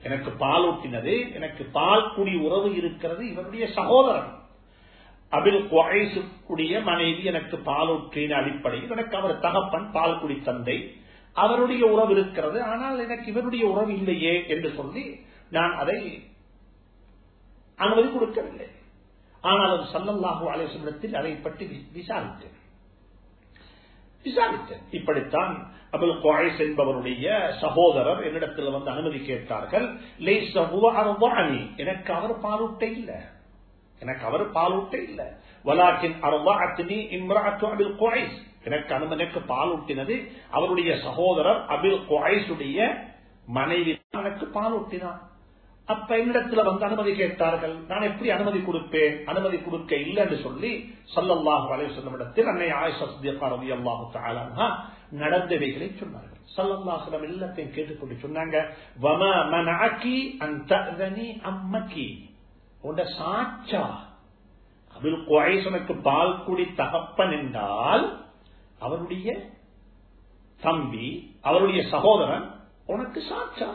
எனக்கு பால் ஊட்டினது எனக்கு பால் குடி உறவு இருக்கிறது இவருடைய சகோதரன். அபில் குவாய்சுடைய மனைவி எனக்கு பாலூற்றின அடிப்படையில் எனக்கு அவர் தகப்பன் பால் குடி தந்தை. அவருடைய உறவு இருக்கிறது ஆனால் எனக்கு இவருடைய உறவு இல்லையே என்று சொல்லி நான் அதை அனுமதி கொடுக்கவில்லை. ஆனால் சல்லல்லாஹு அலேசனிடத்தில் அதை பற்றி விசாரித்தேன். விசாரித்தேன். இப்படித்தான் அபுல் குவாய்ஸ் என்பவருடைய சகோதரர் என்னிடத்தில் வந்து அனுமதி கேட்டார்கள். எனக்கு அவர் பாலூட்ட இல்லை. எனக்கு அவர் பாலூட்ட இல்ல. வலாக்கின் அருவாத்தினி இம்ராத்து அபில் குவாய்ஸ் எனக்கு அனுமதிக்கு பாலூட்டினது அவருடைய சகோதரர் அபில் குவாய்ஸுடைய மனைவி எனக்கு பாலூட்டினார் அப்ப என்னிடத்துல வந்து அனுமதி கேட்டார்கள்? நான் எப்படி அனுமதி கொடுப்பேன்? அனுமதி கொடுக்க இல்லை என்று சொல்லி சல்லல்லாஹு அலைஹி இடத்தில் அன்னை ஆயிஷா சித்திகா நடந்தவைகளை சொன்னார்கள். சல்லல்லாஹு எல்லாத்தையும் கேட்டுக்கொண்டு சொன்னாங்க வமா மனஅகி உண்ட சாச்சா. அபில் குவைசனுக்கு பால் குடி தகப்பன் என்றால் அவருடைய தம்பி அவருடைய சகோதரன் உனக்கு சாச்சா.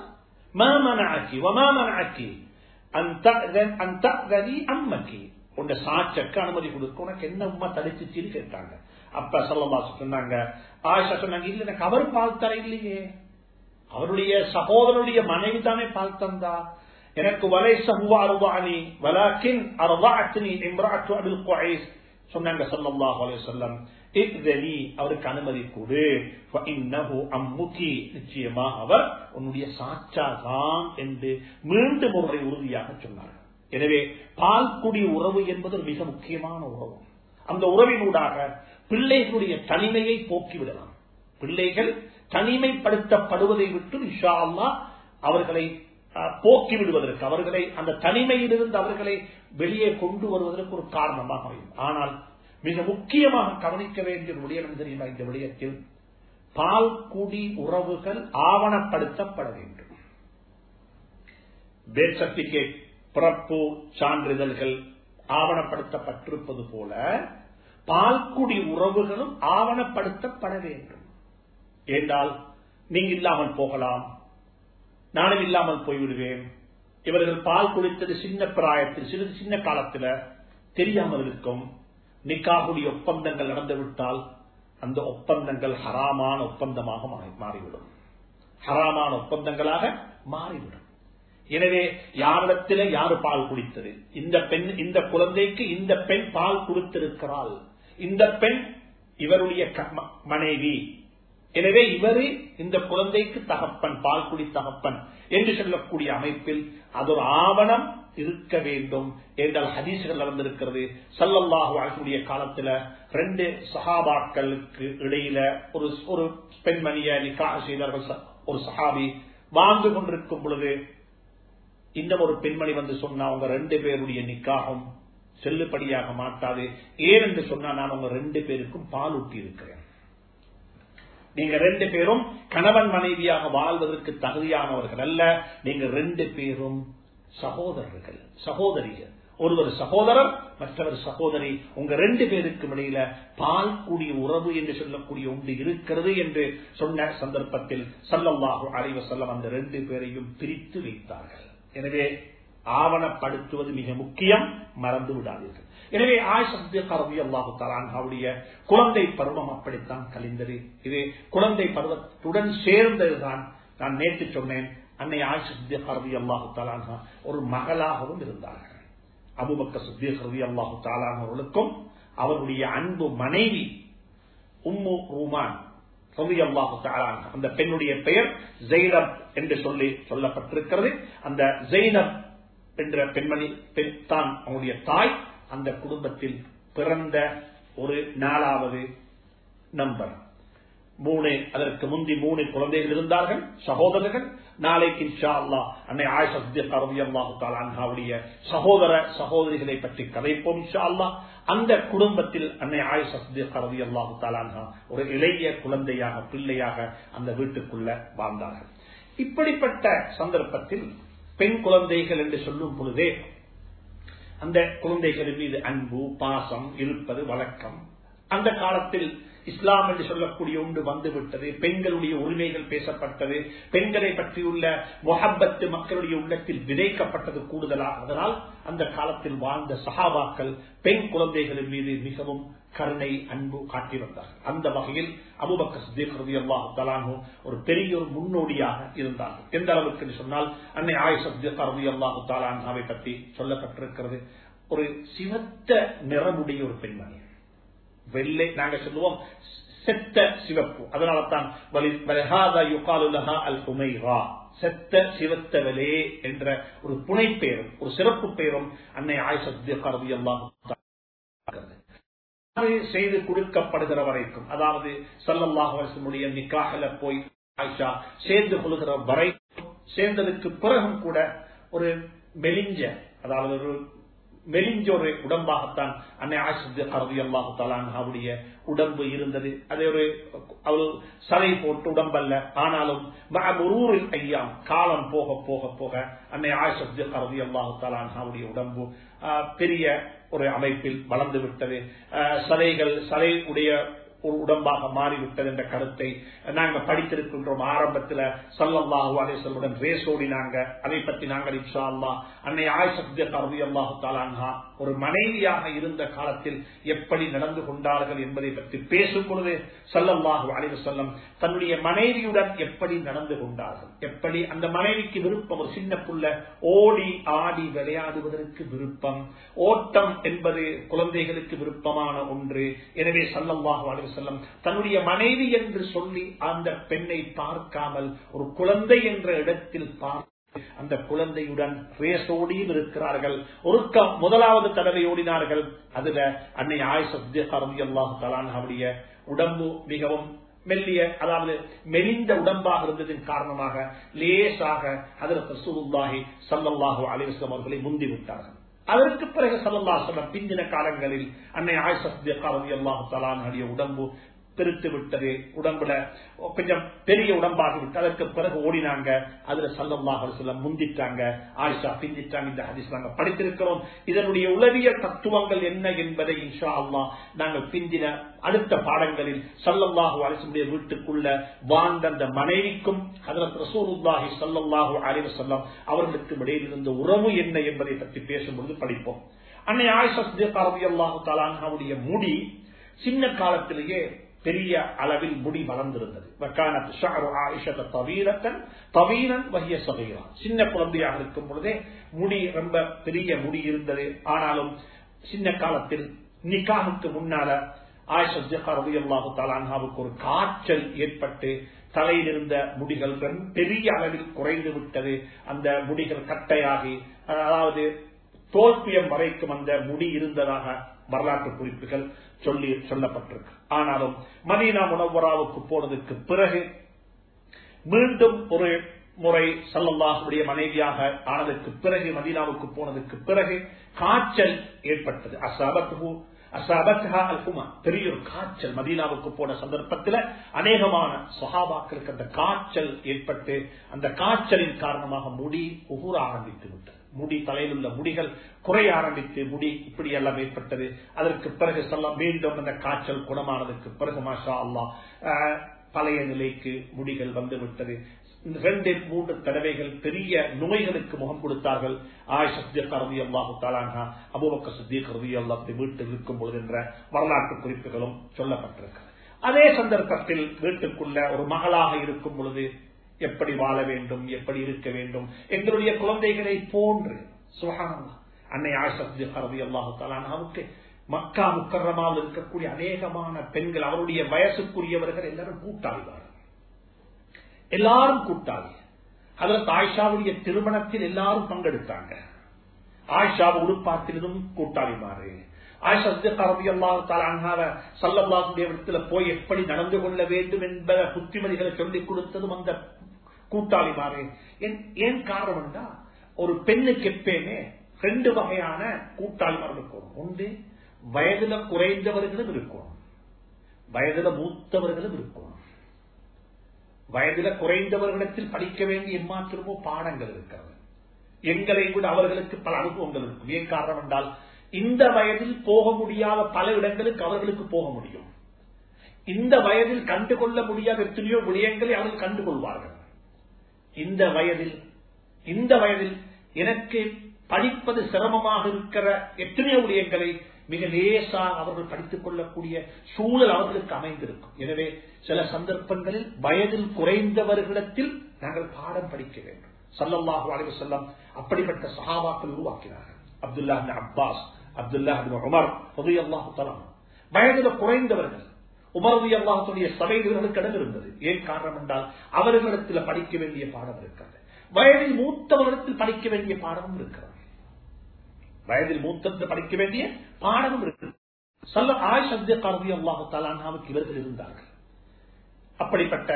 சாட்சா மாமனாக்கி வமாமனாக்கி அந்த அம்மக்கி உண்ட சாட்சக்கு அனுமதி கொடுக்க உனக்கு என்ன உமா தடுத்துச்சின்னு கேட்டாங்க. அப்ப சொல்லமா சொன்னாங்க ஆயிஷா சொன்னாங்க இல்ல எனக்கு அவர் பால் தர இல்லையே அவருடைய சகோதரனுடைய மனைவி தானே பால் தந்தா. எனக்கு வலை சஹுவா அருவானி வலாக்கின் அருவாத்தினி இம்ராட்டு அபில் குவைஸ். சொன்னாங்க சொல்லம்மா வலை சொல்லம் இக்தனி அவருக்கு அனுமதி கூடு. அம்முகி நிச்சயமா அவர் உன்னுடைய சாச்சா தான் என்று மீண்டும் ஒரு உறுதியாக சொன்னார். எனவே பால்குடி உறவு என்பது மிக முக்கியமான உறவு. அந்த உறவினூடாக பிள்ளைகளுடைய தனிமையை போக்கிவிடலாம் பிள்ளைகள் தனிமைப்படுத்தப்படுவதை விட்டு இஷா அல்லா அவர்களை போக்கி விடுவதற்கு அவர்களை அந்த தனிமையிலிருந்து அவர்களை வெளியே கொண்டு வருவதற்கு ஒரு காரணமாக அமையும். ஆனால் மிக முக்கியமாக கவனிக்க வேண்டிய விடயம் தெரியுமா? இந்த விடயத்தில் பால் குடி உறவுகள் ஆவணப்படுத்தப்பட வேண்டும். டேட் சர்டிபிகேட் பிறப்பு சான்றிதழ்கள் ஆவணப்படுத்தப்பட்டிருப்பது போல பால்குடி உறவுகளும் ஆவணப்படுத்தப்பட வேண்டும். என்றால் நீங்க இல்லாமல் போகலாம் நானும் இல்லாமல் போய்விடுவேன் இவர்கள் பால் குடித்தது சின்ன பிராயத்தில் சிறிது சின்ன காலத்தில் தெரியாமல் இருக்கும். நிக்காகுடி ஒப்பந்தங்கள் நடந்துவிட்டால் அந்த ஒப்பந்தங்கள் ஹராமான ஒப்பந்தமாக மாறிவிடும். ஹராமான ஒப்பந்தங்களாக மாறிவிடும். எனவே யாரிடத்தில யாரு பால் குடித்தது? இந்த பெண் இந்த குழந்தைக்கு இந்த பெண் பால் கொடுத்திருக்கிறாள். இந்த பெண் இவருடைய மனைவி. எனவே இவரு இந்த குழந்தைக்கு தகப்பன் பால் குடி தகப்பன் என்று சொல்லக்கூடிய அமைப்பில் அது ஒரு ஆவணம் இருக்க வேண்டும் என்றால் ஹதீசுகள் நடந்திருக்கிறது. சல்லல்லாஹு அழகுடைய காலத்துல ரெண்டு சஹாபாக்களுக்கு இடையில ஒரு ஒரு பெண்மணிய நிக்காக செய்தார்கள். ஒரு சஹாபி வாழ்ந்து கொண்டிருக்கும் பொழுது இன்னும் ஒரு பெண்மணி வந்து சொன்னா அவங்க ரெண்டு பேருடைய நிக்காகம் செல்லுபடியாக மாட்டாது. ஏன் என்று சொன்னா நான் உங்க ரெண்டு பேருக்கும் பால் ஊட்டி இருக்கிறேன். நீங்க ரெண்டு பேரும் கணவன் மனைவியாக வாழ்வதற்கு தகுதியானவர்கள் அல்ல. நீங்க ரெண்டு பேரும் சகோதரர்கள் சகோதரிகள். ஒருவர் சகோதரர் மற்றவர் சகோதரி. உங்க ரெண்டு பேருக்கும் இடையில பால் கூடிய உறவு என்று சொல்லக்கூடிய ஒன்று இருக்கிறது என்று சொன்ன சந்தர்ப்பத்தில் சல்லல்லாஹு அலைவ செல்லம் அந்த ரெண்டு பேரையும் பிரித்து வைத்தார்கள். எனவே ஆவணப்படுத்துவது மிக முக்கியம் மறந்து விடாதீர்கள். எனவே ஆயுஷி அல்லாஹு தலான்ஹாவுடைய குழந்தை பருவம் அப்படித்தான் கழிந்தது இது குழந்தை பருவத்துடன் சேர்ந்ததுதான் நான் நேற்று சொன்னேன். அன்னை ஆயுஷி அல்லாஹு தலான்ஹா ஒரு மகளாகவும் இருந்தார்கள். அபுபக்க சுத்திய ஹரதி அல்லாஹு தாலானவர்களுக்கும் அவருடைய அன்பு மனைவி உம்மு ரூமான் அந்த பெண்ணுடைய பெயர் ஜெய்னப் என்று சொல்லி சொல்லப்பட்டிருக்கிறது. அந்த ஜெய்னப் என்ற பெண்மணி தான் அவனுடைய தாய். அந்த குடும்பத்தில் பிறந்த ஒரு நாலாவது நம்பர் மூணு அதற்கு முந்தி மூணு குழந்தைகள் இருந்தார்கள் சகோதரர்கள். நாளைக்கு இன்ஷா அல்லா அன்னை ஆயுடைய சகோதர சகோதரிகளை பற்றி கதைப்போம் இன்ஷா அல்லா அந்த குடும்பத்தில் அன்னை ஆயுஷி அல்லாஹு தாலான்ஹா ஒரு இளைய குழந்தையாக பிள்ளையாக அந்த வீட்டுக்குள்ள வாழ்ந்தார்கள். இப்படிப்பட்ட சந்தர்ப்பத்தில் பெண் குழந்தைகள் என்று சொல்லும் பொழுதே அந்த குழந்தைகளின் மீது அன்பு பாசம் இருப்பது வழக்கம். அந்த காலத்தில் இஸ்லாம் என்று சொல்லக்கூடிய ஒன்று வந்துவிட்டது. பெண்களுடைய உரிமைகள் பேசப்பட்டது. பெண்களை பற்றியுள்ள மொஹப்பத்து மக்களுடைய உள்ளத்தில் விதைக்கப்பட்டது கூடுதலாக. அதனால் அந்த காலத்தில் வாழ்ந்த சஹாபாக்கள் பெண் குழந்தைகளின் மீது மிகவும் கருணை அன்பு காட்டி வந்தார்கள் அந்த வகையில் அபுபக்க சித்திகலானு ஒரு பெரிய ஒரு முன்னோடியாக இருந்தார்கள். எந்த அளவுக்கு சொன்னால் அன்னை ஆயுஷி அல்லாஹு அவை பற்றி சொல்லப்பட்டிருக்கிறது. ஒரு சிவத்த நிறமுடைய ஒரு பெண்மணி. வெள்ளை நாங்க சொல்லுவோம் செத்த சிவப்பு. அதனால தான் செத்த சிவத்தவலே என்ற ஒரு புனை பெயரும் ஒரு சிறப்பு பெயரும் அன்னை ஆயுஷி எல்லாம் செய்து கொடுக்கப்படுகிற வரைக்கும் அதாவது சல்லல்லாஹுடைய நிக்காகல போய் ஆயிஷா சேர்ந்து கொள்கிற வரைக்கும் சேர்ந்ததுக்கு பிறகும் கூட ஒரு மெலிஞ்ச அதாவது ஒரு மெலிஞ்சொரு உடம்பாகத்தான் அன்னை ஆசித்து அறுதி அல்லாஹு தலான்ஹாவுடைய உடம்பு இருந்தது. அதே ஒரு அவள் சதை போட்டு உடம்பல்ல. ஆனாலும் ஊரில் ஐயாம் காலம் போக போக போக அன்னை ஆசித்து கருதி அல்லாஹு தலான்ஹாவுடைய உடம்பு பெரிய ஒரு அமைப்பில் வளர்ந்து விட்டது. சதைகள் சதை உடைய ஒரு உடம்பாக மாறிவிட்டது என்ற கருத்தை நாங்கள் படித்திருக்கின்றோம் ஆரம்பத்தில். சல்லல்லாஹு அலேசல்லுடன் ரேசோடினாங்க அதை பற்றி நாங்கள் இன்ஷா அல்லா அன்னை ஆயுஷப்தி கருதி அல்லாஹு தாலான்ஹா ஒரு மனைவியாக இருந்த காலத்தில் எப்படி நடந்து கொண்டார்கள் என்பதை பற்றி பேசும் பொழுது சல்லல்லாஹு அலைவு சொல்லம் தன்னுடைய மனைவியுடன் எப்படி நடந்து கொண்டார்கள்? எப்படி அந்த மனைவிக்கு விருப்பம்? ஒரு சின்ன புள்ள ஓடி ஆடி விளையாடுவதற்கு விருப்பம். ஓட்டம் என்பது குழந்தைகளுக்கு விருப்பமான ஒன்று. எனவே சல்லல்லாஹு அலைவு சொல்லம் தன்னுடைய மனைவி என்று சொல்லி அந்த பெண்ணை பார்க்காமல் ஒரு குழந்தை என்ற இடத்தில் பார்க்க அந்த குழந்தையுடன் ரேசோடியும் இருக்கிறார்கள். ஒரு முதலாவது தடவை ஓடினார்கள். அதுல அன்னை ஆயுஷல்லாஹு உடம்பு மிகவும் மெல்லிய அதாவது மெலிந்த உடம்பாக இருந்ததன் காரணமாக லேசாக அதற்கு சுருல்லாஹி சல்லல்லாஹு அலிவசம் அவர்களை முந்திவிட்டார்கள் அதற்கு பிறகு சல்லல்லா சொல்ல பிந்தின காலங்களில் அன்னை ஆயுஷி அல்லாஹு தலானுடைய உடம்பு பெருத்து விட்டது உடம்புல கொஞ்சம் பெரிய உடம்பாகி விட்டு அதற்கு பிறகு ஓடினாங்க. அதுல சல்லம்மாக சொல்ல முந்திட்டாங்க. ஆயிஷா பிந்திட்டாங்க. இந்த ஹதீஸ் நாங்கள் படித்திருக்கிறோம். இதனுடைய உளவியல் தத்துவங்கள் என்ன என்பதை இன்ஷா அல்லா நாங்கள் பிந்தின அடுத்த பாடங்களில் சல்லல்லாஹு அலிசுடைய வீட்டுக்குள்ள வாழ்ந்த அந்த மனைவிக்கும் ஹதரத் ரசூலுல்லாஹி சல்லல்லாஹு அலைஹி வஸல்லம் அவர்களுக்கு இடையில் இருந்த உறவு என்ன என்பதை பற்றி பேசும்பொழுது படிப்போம். அன்னை ஆயிஷா சித்திகா அல்லாஹு தஆலா முடி சின்ன காலத்திலேயே பெரிய அளவில் முடி வளர்ந்திருந்தது. வக்கானத் ஷஅரு ஆயிஷத சின்ன குழந்தையாக இருக்கும் பொழுதே முடி ரொம்ப பெரிய முடி இருந்தது. ஆனாலும் சின்ன காலத்தில் நிக்காகுக்கு முன்னால ஆயிஷா ஒரு காய்ச்சல் ஏற்பட்டு தலையில் இருந்த முடிகள் பெரிய அளவில் குறைந்து விட்டது. அந்த முடிகள் கட்டையாகி அதாவது தோல்பியம் வரைக்கும் அந்த முடி இருந்ததாக வரலாற்று குறிப்புகள் சொல்லி சொல்லப்பட்டிருக்கு. ஆனாலும் மதீனா முனவராவுக்கு போனதுக்கு பிறகு மீண்டும் ஒரு முறை சல்லல்லாஹுடைய மனைவியாக ஆனதுக்கு பிறகு மதீனாவுக்கு போனதுக்கு பிறகு காய்ச்சல் ஏற்பட்டது. அசாபத்து அசாபத்ஹா அல்குமா பெரிய ஒரு காய்ச்சல். மதீனாவுக்கு போன சந்தர்ப்பத்தில் அநேகமான சஹாபாக்களுக்கு அந்த காய்ச்சல் ஏற்பட்டு அந்த காய்ச்சலின் காரணமாக முடி உகுர ஆரம்பித்து விட்டது. முடி தலையில் உள்ள முடிகள் குறைய ஆரம்பித்து முடி இப்படி எல்லாம் ஏற்பட்டது அதற்கு பிறகு சொல்ல மீண்டும் அந்த காய்ச்சல் குணமானதுக்கு பிறகு மாஷா அல்லா பழைய நிலைக்கு முடிகள் வந்து விட்டது ரெண்டு மூன்று தடவைகள் பெரிய நோய்களுக்கு முகம் கொடுத்தார்கள். ஆய் சத்தியக் அறுதி அல்லாஹு தாலானா அபுபக்க சித்தியக் அறுதி வீட்டில் இருக்கும் பொழுது என்ற வரலாற்று குறிப்புகளும் சொல்லப்பட்டிருக்கிறது. அதே சந்தர்ப்பத்தில் வீட்டுக்குள்ள ஒரு மகளாக இருக்கும் பொழுது எப்படி வாழ வேண்டும் எப்படி இருக்க வேண்டும் எங்களுடைய குழந்தைகளை போன்று. சுகானந்தா அன்னை ஆசப்தி பரவி அல்லாஹு தாலானாவுக்கு மக்கா முக்கரமாக இருக்கக்கூடிய அநேகமான பெண்கள் அவருடைய வயசுக்குரியவர்கள் எல்லாரும் கூட்டாளிவார்கள் எல்லாரும் கூட்டாளி. அதற்கு ஆயிஷாவுடைய திருமணத்தில் எல்லாரும் பங்கெடுத்தாங்க. ஆயிஷா உடுப்பாட்டிலும் கூட்டாளிமாறு மாறு இடத்துல போய் எப்படி நடந்து கொள்ள வேண்டும் என்பதை புத்திமதிகளை சொல்லிக் கொடுத்ததும் அந்த கூட்டாளி மாறு ஏன் காரணம் என்றா ஒரு பெண்ணுக்கு எப்பயுமே ரெண்டு வகையான கூட்டாளிமார் இருக்கணும் ஒன்று வயதுல குறைந்தவர்களும் இருக்கும். வயதுல மூத்தவர்களும் இருக்கும். வயதுல குறைந்தவர்களிடத்தில் படிக்க வேண்டிய எம்மாத்திரமோ பாடங்கள் இருக்கிறது. எங்களை விட அவர்களுக்கு பல அனுபவங்கள் இருக்கும். ஏன் காரணம் என்றால் இந்த வயதில் போக முடியாத பல இடங்களுக்கு அவர்களுக்கு போக முடியும். இந்த வயதில் கண்டுகொள்ள முடியாத எத்தனையோ விடயங்களை அவர்கள் கண்டுகொள்வார்கள். இந்த வயதில் இந்த வயதில் எனக்கு படிப்பது சிரமமாக இருக்கிற எத்தனையோ விடயங்களை மிக லேசாக அவர்கள் படித்துக் கொள்ளக்கூடிய சூழல் அவர்களுக்கு அமைந்திருக்கும். எனவே சில சந்தர்ப்பங்களில் வயதில் குறைந்தவர்களிடத்தில் நாங்கள் பாடம் படிக்க வேண்டும். சல்லல்லாஹு அலைவு செல்லம் அப்படிப்பட்ட சகாபாக்கள் உருவாக்கினார்கள். அப்துல்லா அப்பாஸ் அப்துல்லா உமர் பொது வயதில் குறைந்தவர்கள் உமரது அல்லாஹுடைய சபைகளுக்கு இடம் இருந்தது ஏன் காரணம் என்றால் அவர்களிடத்தில் படிக்க வேண்டிய பாடம் இருக்கிறது. வயதில் மூத்தவர்களிடத்தில் படிக்க வேண்டிய பாடமும் இருக்கிறது. வயதில் மூத்தத்தில் படிக்க வேண்டிய பாடமும் இருக்கிறது. சொல்ல ஆய் சத்திய காரதி அல்லாஹு இவர்கள் இருந்தார்கள். அப்படிப்பட்ட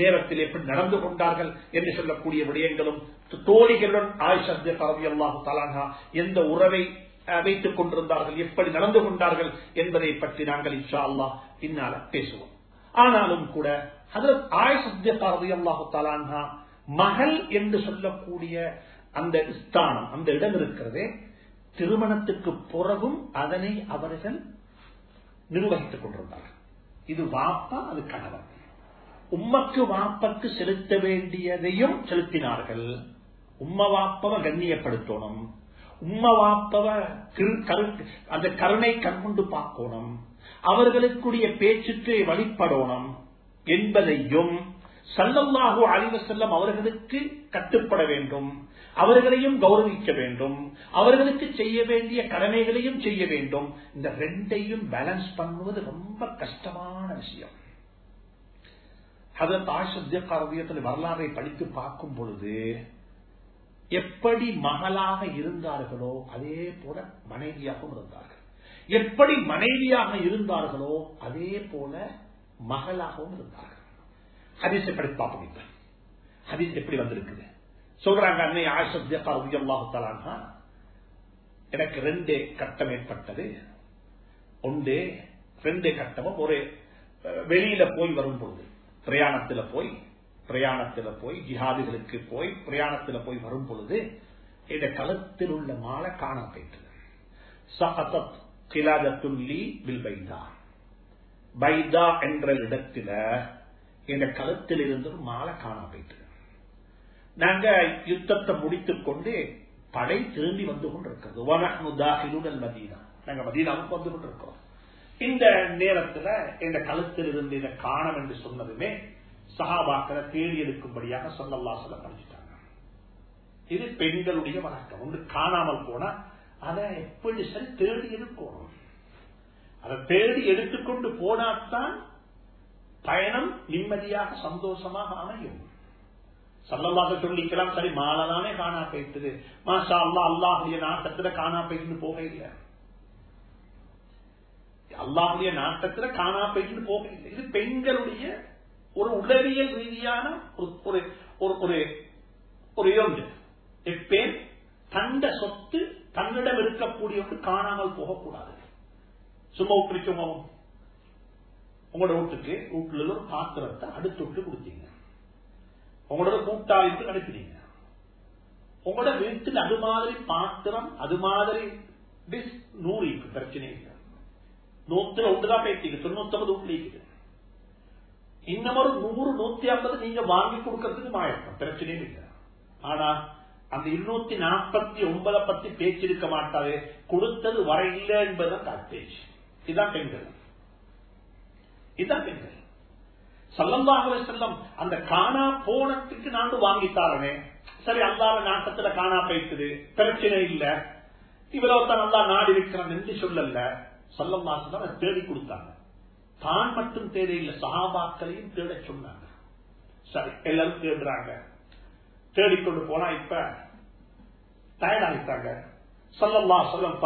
நேரத்தில் எப்படி நடந்து கொண்டார்கள் என்று சொல்லக்கூடிய விடயங்களும் தோழிகளுடன் ஆய் சத்திய காரதி அல்லாஹு தலானா எந்த உறவை வைத்துக் கொண்டிருந்தார்கள் எப்படி நடந்து கொண்டார்கள் என்பதை பற்றி நாங்கள் இன்ஷா அல்லா பின்னால பேசுவோம். ஆனாலும் கூட அதற்கு ஆய் சத்திய அல்லாஹு தாலான்ஹா மகள் என்று சொல்லக்கூடிய அந்த ஸ்தானம் அந்த இடம் இருக்கிறதே திருமணத்துக்கு பிறகும் அதனை அவர்கள் நிர்வகித்துக் கொண்டிருந்தார்கள். இது வாப்பா அது கணவன் உம்மக்கு வாப்பக்கு செலுத்த வேண்டியதையும் செலுத்தினார்கள். உம்ம வாப்பவ கண்ணியப்படுத்தணும். உம்ம வாப்பவ அந்த கருணை கண்கொண்டு பார்க்கணும். அவர்களுக்குரிய பேச்சுக்கு வழிபடணும் என்பதையும் சல்லல்லாஹு அலிவ செல்லம் அவர்களுக்கு கட்டுப்பட வேண்டும். அவர்களையும் கௌரவிக்க வேண்டும். அவர்களுக்கு செய்ய வேண்டிய கடமைகளையும் செய்ய வேண்டும். இந்த ரெண்டையும் பேலன்ஸ் பண்ணுவது ரொம்ப கஷ்டமான விஷயம். அதற்கு வரலாறை படித்து பார்க்கும் பொழுது எப்படி மகளாக இருந்தார்களோ அதே போல மனைவியாகவும் இருந்தார்கள். எப்படி மனைவியாக இருந்தார்களோ அதே போல மகளாகவும் இருந்தார்கள். ஹதீஸ் எப்படி பார்ப்போம் இப்ப? ஹதீஸ் எப்படி வந்திருக்குது? சொல்றாங்க அன்னை ஆஷத்யாஹு எனக்கு ரெண்டு கட்டம் ஏற்பட்டது. ஒன்று ரெண்டு கட்டமும் ஒரு வெளியில போய் வரும் பொழுது. பிரயாணத்துல போய் பிரயாணத்துல போய் ஜிஹாதிகளுக்கு போய் பிரயாணத்துல போய் வரும் பொழுது இந்த களத்தில் உள்ள மாலை காணப்பட்டது சகதத் கிலாதத்துள்ளி வில் பைதா பைதா என்ற இடத்துல இந்த களத்தில் இருந்து ஒரு மாலை காண போயிட்டு. நாங்க யுத்தத்தை முடித்துக் கொண்டு படை திரும்பி வந்து கொண்டிருக்கிறது. வனஹ்னு மதீனா. நாங்க மதீனாவுக்கு வந்து கொண்டிருக்கிறோம். இந்த நேரத்துல எங்க களத்தில் இருந்து இதை காணம் என்று சொன்னதுமே சகாபாக்களை தேடி எடுக்கும்படியாக சொல்லல்லா சொல்ல படிச்சுட்டாங்க இது பெண்களுடைய வழக்கம் ஒன்று காணாமல் போனா அதை எப்படி சரி தேடி எடுக்கணும் அதை தேடி எடுத்துக்கொண்டு போனாத்தான் பயணம் நிம்மதியாக சந்தோஷமாக அமையும். சல்லமாக சொல்லிக்கலாம் சரி மாலதானே காணா போயிட்டது. மாஷா அல்லா அல்லாஹுடைய நாட்டத்துல காணா போயிட்டு போக இல்லை அல்லாஹுடைய நாட்டத்துல காணா போயிட்டு போக இல்லை இது பெண்களுடைய ஒரு உளவியல் ரீதியான ஒரு ஒரு ஒரு ஒரு எப்பேன் தண்ட சொத்து தன்னிடம் இருக்கக்கூடிய ஒன்று காணாமல் போகக்கூடாது. சும்மா பிடிச்சோமோ உங்களோட வீட்டுக்கு வீட்டுல ஒரு பாத்திரத்தை அடுத்து விட்டு கொடுத்தீங்க. உங்களோட கூட்டாளிக்கு அனுப்பினீங்க உங்களோட வீட்டில் அது மாதிரி பாத்திரம் அது மாதிரி டிஸ் நூறு இருக்கு பிரச்சனை இல்லை. நூத்துல ஒன்றுதான் பேசிக்கு தொண்ணூத்தி வீட்டுல இருக்குது. இன்னும் ஒரு நூறு நூத்தி ஐம்பது நீங்க வாங்கி கொடுக்கறதுக்கு மாயக்கம் பிரச்சனையே இல்லை. ஆனா அந்த இருநூத்தி நாற்பத்தி ஒன்பதை பத்தி பேச்சிருக்க மாட்டாரு கொடுத்தது வர இல்லை என்பதுதான் பேச்சு. இதுதான் பெண்கள். இதுதான் பெண்கள். சல்லம்பாகவே செல்லம் அந்த காணா போனத்துக்கு நான் வாங்கித்தாரனே. சரி அல்லாத நாட்டத்துல காணா போயிட்டு பிரச்சனை இல்ல. இவ்வளவுதான் நல்லா நாடி இருக்கிறான் என்று சொல்லல. சல்லம்பாசம் தான் தேடி கொடுத்தாங்க. தான் மட்டும் தேவையில்லை சகாபாக்களையும் தேட சொன்னாங்க. சரி எல்லாரும் தேடுறாங்க. தேடிக்கொண்டு போனா இப்ப தயாராகிட்டாங்க. சொல்லல்லா சொல்லம்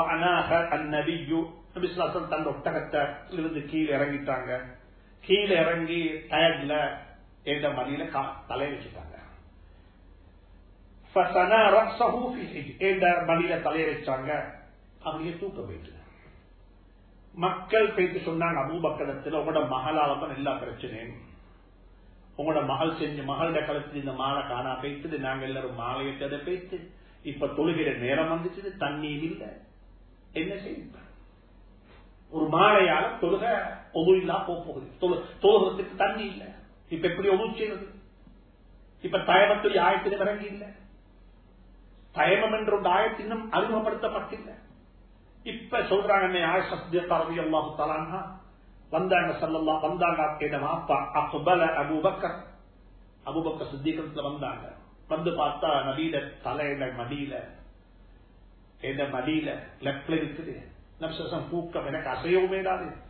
அந்நபியு. நபிசுலாசன் தன் ஒட்டகத்தை இருந்து கீழே இறங்கிட்டாங்க. கீழே இறங்கி டயர்ட்ல என்ற மதியில தலை வச்சுட்டாங்க. மடியில தலைய வச்சாங்க. அப்படியே தூக்க போயிட்டு. மக்கள் பேசி சொன்னாங்க அபூபக்கரத்தில் உங்களோட மகளால தான் எல்லா பிரச்சனையும். உங்களோட மகள் செஞ்சு மகளோட கலத்தில் இந்த மாலை காணா பேசுது நாங்க எல்லாரும் மாலையை தேட இப்ப தொழுகிற நேரம் வந்துச்சு தண்ணீர் இல்லை. என்ன செய்ய ஒரு மாலையால தொழுக ஒது போகுது. தொழுகிறதுக்கு தண்ணி இல்லை. இப்ப எப்படி ஒது செய்வது இப்ப தயமத்துடைய ஆயத்தின் இறங்கி இல்லை. தயமம் என்ற ஒரு ஆயத்தினும் அறிமுகப்படுத்தப்பட்டில்லை. இப்ப சொல்றாங்க ஆயசப்தி அல்லாஹு தலான்னா வந்தாங்க சல்லல்லா வந்தாங்க என் அப்பா அக்பல அபுபக்கர். அபுபக்கர் சித்திகத்துல வந்தாங்க. வந்து பார்த்தா நதியில தலையில மடியில எந்த மடியில லெப்ட்ல இருக்குது. நம்சம் தூக்கம் எனக்கு அசையவுமே தாது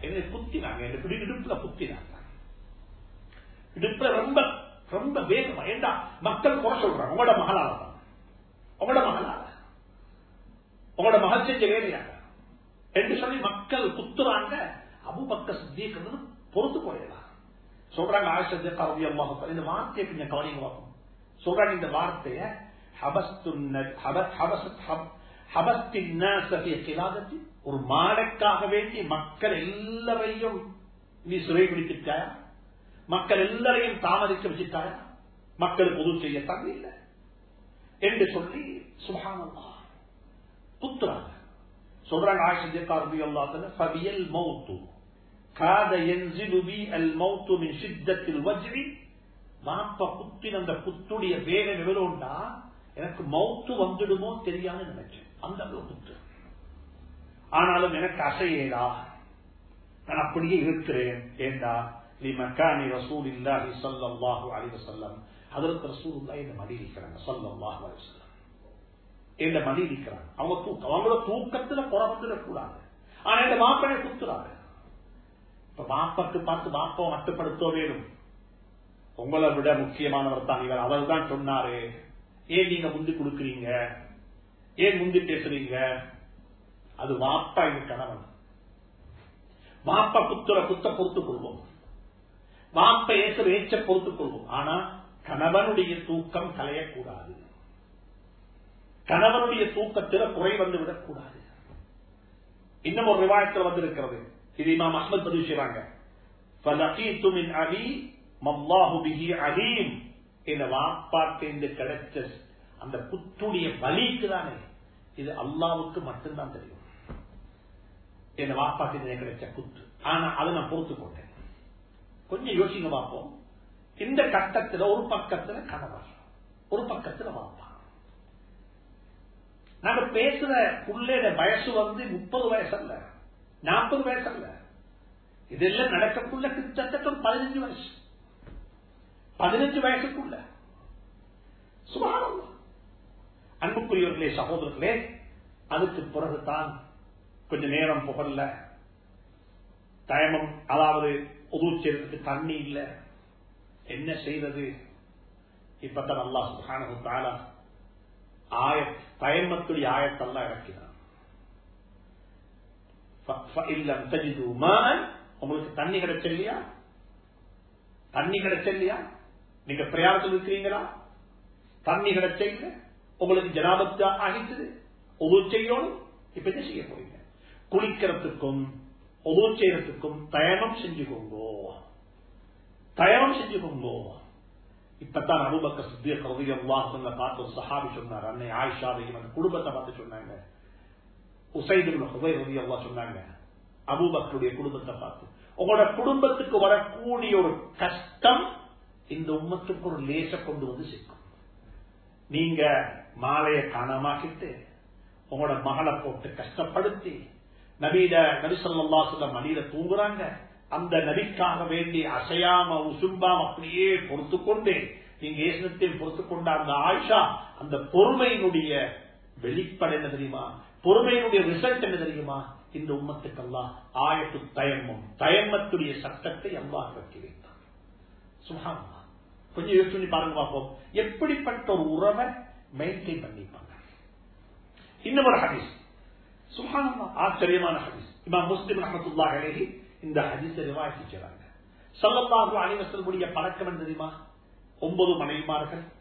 என்னை புத்தினாங்க என்ன இடுப்புல குத்தினாங்க. இடுப்புல ரொம்ப ரொம்ப வேகமா. ஏண்டா? மக்கள் குறை சொல்றாங்க. உங்களோட மகளால தான். உங்களோட மகளால. உங்களோட மகள் செஞ்ச வேலையாக என்று சொல்லி மக்கள் குத்துறாங்க. அபுபக்க சித்திக்கிறது பொறுத்து போயிடலாம். சொல்றாங்க ஆயிஷத்து கரவி அம்மாக இந்த வார்த்தையை கொஞ்சம் கவனிங்க பார்ப்போம் சொல்றாங்க இந்த வார்த்தைய ஒரு மாடக்காக வேண்டி மக்கள் எல்லாரையும் நீ சிறை பிடிச்சிட்டாயா மக்கள் எல்லாரையும் தாமதிக்க வச்சுட்டாயா? மக்களுக்கு உதவி செய்ய தங்க இல்லை என்று சொல்லி சுபானல்லா குத்துறாங்க. சொல்றாங்க ஆயிஷத்து அல்லாத்துல ஃபபியல் மௌத்தூர் காத என்சிலு பி அல் மௌத்து மின் சித்தத்தில் வஜ்ரி மாப்ப குத்தின் அந்த குத்துடைய வேகம் எவ்வளவுண்டா எனக்கு மௌத்து வந்துடுமோ தெரியாம நினைச்சேன். அந்த அளவு குத்து ஆனாலும் எனக்கு அசையேடா. நான் அப்படியே இருக்கிறேன். ஏண்டா? நீ மக்கானி ரசூல் இல்லாஹி சல்லாஹு அலிவ சொல்லம் அதற்கு ரசூல் இல்லா இந்த மடி இருக்கிறாங்க. சல்லாஹு அலி சொல்லம் இந்த மடி இருக்கிறாங்க. அவங்க தூக்கம் அவங்களோட தூக்கத்துல புறப்பட்டுட ஆனா இந்த மாப்பனை குத்துறாங்க. இப்ப மாப்பக்கு பார்த்து மாப்பை மட்டுப்படுத்தோ வேணும். உங்களை விட முக்கியமானவர் தான் இவர். அவர் தான் சொன்னாரு. ஏன் நீங்க முந்தி கொடுக்குறீங்க? ஏன் முந்தி பேசுறீங்க? அது வாப்பா இது கணவன் வாப்பா குத்துற புத்த பொறுத்துக் கொள்வோம். வாப்ப ஏச ஏச்ச பொறுத்துக் கொள்வோம். ஆனா கணவனுடைய தூக்கம் கலையக்கூடாது கணவனுடைய தூக்கத்தில் குறை வந்து விடக்கூடாது. இன்னும் ஒரு விவாதத்தில் வந்திருக்கிறது. இது இமாம் அஹ்மத் பதிவு செய்றாங்க فَلَقِيتُ مِنْ أَبِي مَاللَّهُ بِهِ عَلِيمٌ இந்த வாப்பாட்டு கிடைச்ச அந்த புத்துடைய வலிக்கு தானே இது அல்லாவுக்கு மட்டும்தான் தெரியும் என் வாப்பாட்டு கிடைச்ச குத்து ஆனா அதை நான் பொறுத்து கொண்டேன் கொஞ்சம் யோசிங்க பார்ப்போம் இந்த கட்டத்துல ஒரு பக்கத்துல கணவர் ஒரு பக்கத்துல வாப்பா நாங்க பேசுற புள்ளையோட வயசு வந்து முப்பது வயசு அல்ல நாற்பது வயசு அல்ல. இதெல்லாம் நடக்கக்குள்ள கிட்டத்தட்ட பதினஞ்சு வயசு. பதினஞ்சு வயசுக்குள்ள. சுமாரம் அன்புக்குரியவர்களே சகோதரர்களே அதுக்கு பிறகுதான் கொஞ்ச நேரம் புகழ்ல தயமம் அதாவது உதவுச்சேர்த்துக்கு தண்ணி இல்ல. என்ன செய்வது? இப்பதான் அல்லா சுகான தஆலா ஆயத் தயமத்துடைய ஆயத்தெல்லாம் இறக்கிறான் உங்களுக்கு தண்ணி கிடைச்ச இல்லையா தண்ணி கிடைச்ச இல்லையா நீங்க பிரயாணத்தில் இருக்கிறீங்களா? தண்ணி கிடைச்ச இல்ல உங்களுக்கு ஜனாபத்தா ஆகிட்டது ஒவ்வொரு செய்யணும் இப்ப என்ன செய்ய போறீங்க? குளிக்கிறதுக்கும் ஒவ்வொரு செய்யறதுக்கும் தயனம் செஞ்சுக்கோங்கோ தயனம் செஞ்சுக்கோங்கோ இப்பதான் அபுபக்க சித்திய கருதி அல்லாஹ் சொன்ன பார்த்து சஹாபி சொன்னார் அன்னை ஆயிஷாவை இவன் குடும்பத்தை பார்த்து சொன்னாங்க. உசைது ஹுபை ரவி அல்லா சொன்னாங்க அபுபக்கருடைய குடும்பத்தை பார்த்து. உங்களோட குடும்பத்துக்கு வரக்கூடிய ஒரு கஷ்டம் இந்த உம்மத்துக்கு ஒரு லேச கொண்டு வந்து சிக்கும் நீங்க மாலையை காணமாக்கிட்டு உங்களோட மகளை போட்டு கஷ்டப்படுத்தி நவீன நபிசல்லா சொல்ல மடியில தூங்குறாங்க. அந்த நபிக்காக வேண்டி அசையாம உசும்பாம அப்படியே பொறுத்து கொண்டு நீங்க ஏசனத்தில் பொறுத்து கொண்ட அந்த ஆயிஷா அந்த பொறுமையினுடைய வெளிப்பாடு தெரியுமா? பொறுமையினுடைய ரிசல்ட் என்ன தெரியுமா? இந்த உம்மத்துக்கு அல்லா ஆயத்து தயம்மம் தயம்மத்துடைய சட்டத்தை அல்லாஹ் கட்டி வைத்தான். சுகாமா கொஞ்சம் யோசிச்சு பாருங்க பார்ப்போம். எப்படிப்பட்ட ஒரு உறவை மெயின்டைன் பண்ணிப்பாங்க? இன்னும் ஒரு ஹதீஸ். சுகானமா ஆச்சரியமான ஹதீஸ். இமாம் முஸ்லிம் ரஹமத்துல்லா அழகி இந்த ஹதீஸை ரிவாய்ச்சி செய்றாங்க. சல்லல்லாஹு அலிவசல்முடைய பழக்கம் என்ன தெரியுமா? ஒன்பது மனைவிமார்கள்.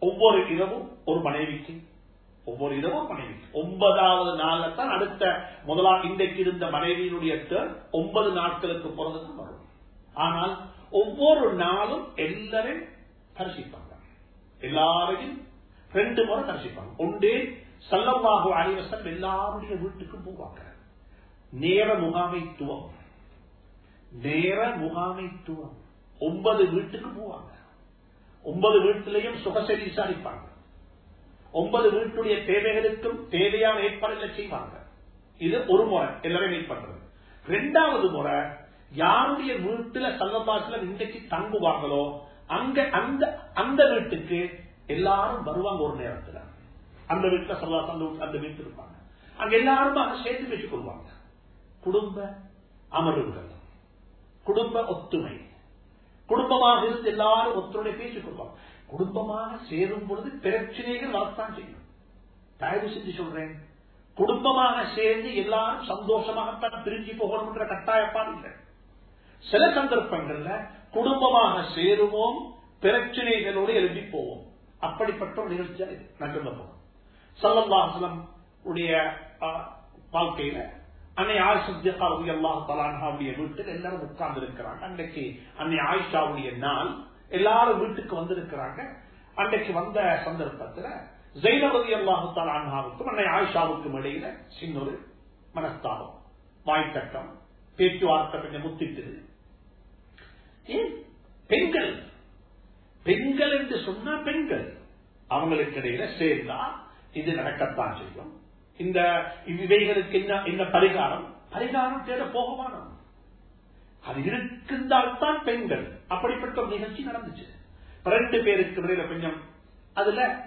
ஒவ்வொரு இரவும் ஒரு மனைவிக்கு ஒவ்வொரு இரவும் மனைவி ஒன்பதாவது நாள்ல தான் அடுத்த முதலா இன்றைக்கு இருந்த மனைவியினுடைய ஒன்பது நாட்களுக்கு பிறகுதான் வரும். ஆனால் ஒவ்வொரு நாளும் எல்லாரையும் தரிசிப்பாங்க. எல்லாரையும் ரெண்டு முறை தரிசிப்பாங்க. ஒன்றே சல்லவாகு அனைவசம் எல்லாருடைய வீட்டுக்கும் போவாங்க. நேர முகாமைத்துவம். நேர முகாமைத்துவம். ஒன்பது வீட்டுக்கு போவாங்க. ஒன்பது வீட்டிலையும் சுகசரி விசாரிப்பாங்க. ஒன்பது வீட்டுடைய தேவைகளுக்கும் தேவையான ஏற்பாடுகளை செய்வாங்க. இது ஒரு முறை எல்லாரும் வெயிட் பண்றது. ரெண்டாவது முறை யாருடைய வீட்டுல சல்லபாசில இன்றைக்கு தங்குவாங்களோ அங்க அந்த அந்த வீட்டுக்கு எல்லாரும் வருவாங்க ஒரு நேரத்துல. அந்த வீட்டுல சல்லா அந்த வீட்டு இருப்பாங்க. அங்க எல்லாரும் அங்க சேர்த்து வச்சு கொள்வாங்க. குடும்ப அமர்வுகள் குடும்ப ஒத்துமை குடும்பமாக இருந்து எல்லாரும் ஒத்துழைய பேசிக் கொள்வாங்க. குடும்பமாக சேரும் பொழுது பிரச்சனைகள் வரத்தான் செய்யும். தயவு செஞ்சு சொல்றேன். குடும்பமாக சேர்ந்து எல்லாரும் சந்தோஷமாகத்தான் பிரிஞ்சு போகணும்ன்ற கட்டாயப்பாடு இல்லை. சில சந்தர்ப்பங்கள்ல குடும்பமாக சேருவோம் பிரச்சனைகளோடு எழுதி போவோம். அப்படிப்பட்ட ஒரு நிகழ்ச்சியா இது. நான் சொல்ல போறேன். சல்லல்லாஹலம் உடைய வாழ்க்கையில அன்னை ஆயிஷா அல்லாஹ் தலானாவுடைய வீட்டில் எல்லாரும் உட்கார்ந்து இருக்கிறாங்க அன்னைக்கு அன்னை ஆயிஷாவுடைய நாள் எல்லாரும் வீட்டுக்கு வந்திருக்கிறாங்க. அன்றைக்கு வந்த சந்தர்ப்பத்தில் ஜெயினவதி அல்லாஹு அண்ணாவுக்கும் அன்னை ஆயிஷாவுக்கும் இடையில சின்னொரு மனஸ்தாபம். வாய்த்தட்டம் பேச்சுவார்த்தை கொஞ்சம் முத்திட்டு. ஏன் பெண்கள். பெண்கள் என்று சொன்னா பெண்கள். அவங்களுக்கு இடையில சேர்ந்தா இது நடக்கத்தான் செய்யும். இந்த இவைகளுக்கு என்ன என்ன பரிகாரம்? பரிகாரம் தேட போகமானம் அது இருக்கின்றால்தான் பெண்கள். அப்படிப்பட்ட ஒரு நிகழ்ச்சி நடந்துச்சு. ரெண்டு பேருக்கு இடையில கொஞ்சம் அதுல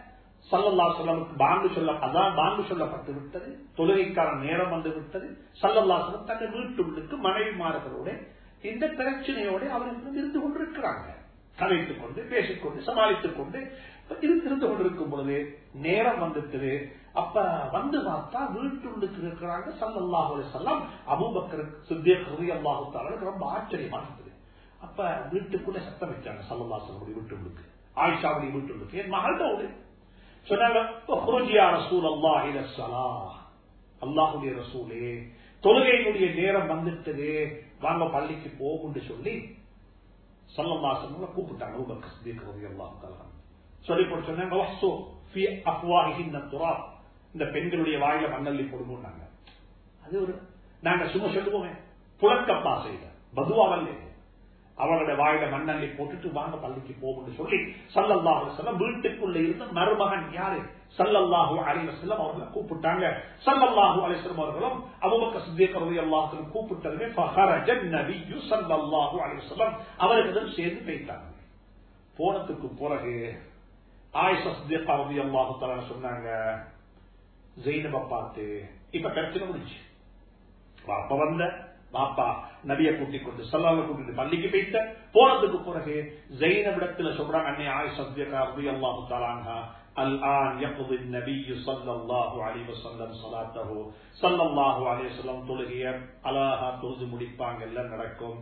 சல்லல்லா சொல்லமுக்கு பாங்கு சொல்ல அதான் பாங்கு சொல்லப்பட்டு விட்டது. தொழுகைக்கான நேரம் வந்து விட்டது. சல்லல்லா சொல்லம் தன்னை வீட்டுள்ளுக்கு மனைவிமார்களோட இந்த பிரச்சனையோட அவர்கள் இருந்து கொண்டிருக்கிறாங்க. கலைத்துக் கொண்டு பேசிக்கொண்டு சமாளித்துக் கொண்டு இது இருந்து கொண்டிருக்கும் பொழுது நேரம் வந்துட்டு அப்ப வந்து பார்த்தா வீட்டுள்ளுக்கு இருக்கிறாங்க சல்லல்லாஹு செல்லம் அபூபக்கர் சித்திய கருதி அல்லாஹு ரொம்ப ஆச்சரியமா இருந்தது அப்ப வீட்டுக்குள்ள சத்தம் வச்சாங்க சல்லல்லா சொல்லமுடைய வீட்டுள்ளுக்கு. ஆயிஷாவுடைய வீட்டுள்ளுக்கு. என் மகள் சொன்னாங்க அல்லாஹுடைய ரசூலே தொழுகையினுடைய நேரம் வந்துட்டது. வாங்க பள்ளிக்கு போகும்னு சொல்லி சல்லல்லாசங்கள கூப்பிட்டாங்க சொல்லி போட்டு இந்த பெண்களுடைய வாயில மண்ணள்ளி போடுங்கன்னாங்க. அது ஒரு நாங்க சும்மா சொல்லுவோமே. புழக்கப்பா செய்த. பதுவாவல்லே அவளுடைய வாயில மண்ணல்லி போட்டுட்டு வாங்க பள்ளிக்கு போகும்னு சொல்லி சல்லல்லாஹு செல்லம் வீட்டுக்குள்ள இருந்த மருமகன் யாரு? சல்லல்லாஹு அலிவசல்லம் அவர்களை கூப்பிட்டாங்க. சல்லல்லாஹு அலிஸ்லம் அவர்களும் அபுபக்க சித்திக் ரலியல்லாஹு கூப்பிட்டதுமே நபியு சல்லல்லாஹு அலிவசல்லம் அவர்களிடம் சேர்ந்து போயிட்டாங்க போனத்துக்கு பிறகு ஆயிஷா சித்திகா ரலியல்லாஹு தஆலா சொன்னாங்க ஜெயினப பார்த்து இப்ப பிரச்சனை முடிஞ்சு அப்ப வந்த பாப்பா நபிய கூட்டிக் கொண்டு சல்லால கூட்டிட்டு பள்ளிக்கு போயிட்ட போனதுக்கு பிறகு ஜெயினபிடத்துல சொல்றாங்க அன்னை ஆயிஷா சித்திகா ரலியல்லாஹு தஆலா الآن يقضي النبي صلى الله عليه وسلم صلاته صلى الله عليه وسلم தொழுகிய அழகா தொழுது முடிப்பாங்க எல்லாம் நடக்கும்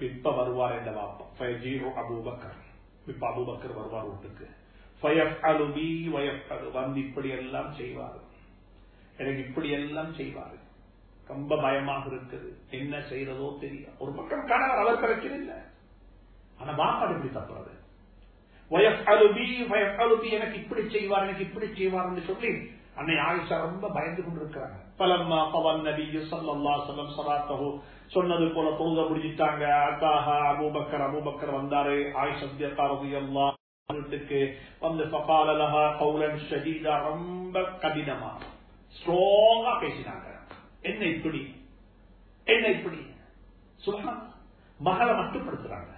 இப்ப வருவார் என்ற வாப்பா ஃபயஜீரு அபூபக்கர் இப்ப அபூபக்கர் வருவார் வீட்டுக்கு ஃபயஃஅலு பி வயஃஅலு வந்து இப்படி எல்லாம் செய்வாரு எனக்கு இப்படி எல்லாம் செய்வாரு ரொம்ப பயமாக இருக்குது. என்ன செய்யறதோ தெரியும் ஒரு பக்கம் கணவர் அவர் பிரச்சனை இல்லை. ஆனா வாப்பாடு இப்படி தப்புறது. எனக்கு இப்படி செய்வார் எனக்கு இப்படி செய்வார் என்று சொல்லி அன்னை ஆயிஷா ரொம்ப பயந்து கொண்டிருக்கிறாங்க. பலம்மா பவன் நபி சல்லல்லா சலம் சலாத்தஹு சொன்னது போல தொழுத முடிஞ்சிட்டாங்க. அத்தாஹா அபூபக்கர் அபூபக்கர் வந்தாரு. ஆயிஷா ரலியல்லா வீட்டுக்கு வந்து ஃபகாலலஹா கௌலன் ஷஹீதா ரொம்ப கடினமா ஸ்ட்ராங்கா பேசினாங்க என்ன இப்படி என்ன இப்படி சுல்ஹான் மகளை மட்டுப்படுத்துறாங்க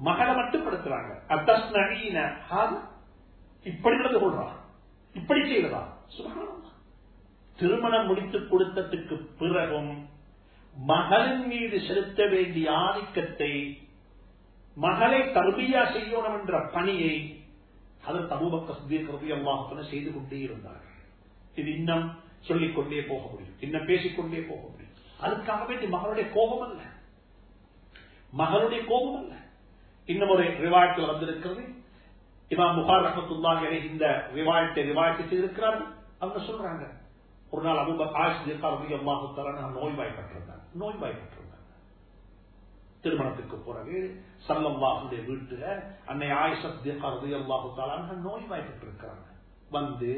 மகளை மட்டுப்படுத்துறாங்க அத்தஸ்னீன இப்படி நடந்து கொள்றான் இப்படி செய்யறதா திருமணம் முடித்து கொடுத்ததுக்கு பிறகும் மகளின் மீது செலுத்த வேண்டிய ஆதிக்கத்தை மகளை தர்பியா செய்யணும் என்ற பணியை அதற்கு அபூபக்க சுதீர்கிறது அல்லாஹன செய்து கொண்டே இருந்தார்கள் இது இன்னும் சொல்லிக் கொண்டே போக முடியும். இன்னும் பேசிக்கொண்டே போக முடியும். அதுக்காகவே இது மகளுடைய கோபம் அல்ல. மகளுடைய கோபம் அல்ல. இன்னும் ஒரு ரிவாயத்தில் வந்திருக்கிறது. இமாம் புகார் ரஹமத்துல்லாஹி இந்த ரிவாயத்தை ரிவாயத்தை செய்திருக்கிறார்கள். அவங்க சொல்றாங்க. ஒரு நாள் அபு ஆயுஷ் அல்லாஹு தரான நோய் நோய்வாய்ப்பட்டிருந்தாங்க திருமணத்துக்கு பிறகு சல்லல்லாஹுடைய வீட்டுல அன்னை ஆயிஷத் கருதி அல்லாஹு தாலான நோய்வாய்ப்பட்டு இருக்கிறாங்க வந்து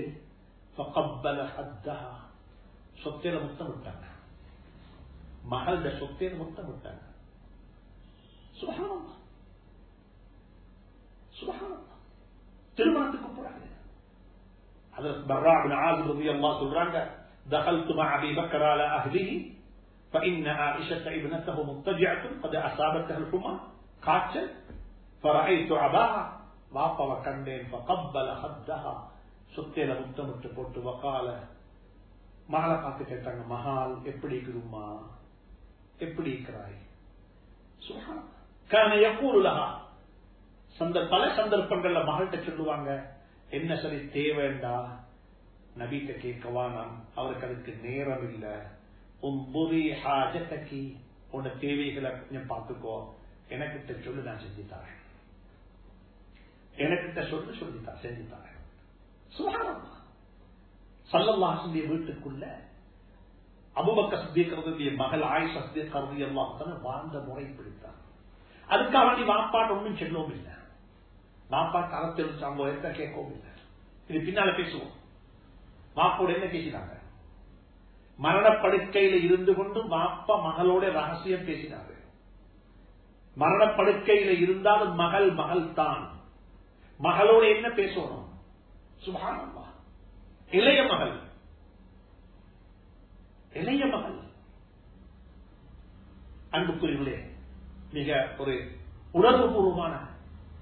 சொத்தையில முத்தம் விட்டாங்க மகள சொத்தையில முத்தம் விட்டாங்க சுபகானந்தா சுபகானந்தா திருமணத்துக்கு போறாங்க அதற்கு பர்ரா ஆகுறது எல்லாம் சொல்றாங்க தகல்துமா அபி பக்கரால அஹ்லிஹி على اهله فان عائشه ابنته مضطجعه قد اصابتها الحمى காய்ச்சல் فرأيت عباها வாப்பாவை கண்டேன் فقبل خدها சுத்தேல முத்தமிட்டு போட்டு வக்கால மகளை பார்த்து கேட்டாங்க மகால் எப்படி இருக்குதும்மா எப்படி இருக்கிறாய் சுஹான் கான யக்கூர் லஹா பல சந்தர்ப்பங்கள்ல மகள்கிட்ட சொல்லுவாங்க என்ன சரி தேவைண்டா நபிட்ட கேட்கவானாம் அவருக்கு அதுக்கு நேரம் இல்ல உன்புதி ஹாஜத்தக்கி உன்னோட தேவைகளை கொஞ்சம் பார்த்துக்கோ. எனக்கிட்ட சொல்லு நான் செஞ்சு தரேன் எனக்கிட்ட சொல்லு சொல்லித்தா செஞ்சு தரேன் சல்லல்லாஹுடைய வீட்டுக்குள்ள அபுபக்க சித்திக்கிறது மகள் ஆயுஷ கருதி எல்லாம் வாழ்ந்த முறை பிடித்தார் அதுக்காக வேண்டி மாப்பாட்டு ஒன்றும் செல்லவும் இல்லை. மாப்பா தரத்தில் சம்பவத்தை கேட்கவும் இல்லை. இது பின்னால பேசுவோம். வாப்போட என்ன பேசினாங்க? மரணப்படுக்கையில இருந்து கொண்டு வாப்பா மகளோட ரகசியம் பேசினார்கள் மரணப்படுக்கையில இருந்தாலும் மகள் மகள் தான் மகளோட என்ன பேசணும் சுபானம்மா. இளைய மகள். இளைய மகள். அன்புக்குரியவர்களே மிக ஒரு உணர்வுபூர்வமான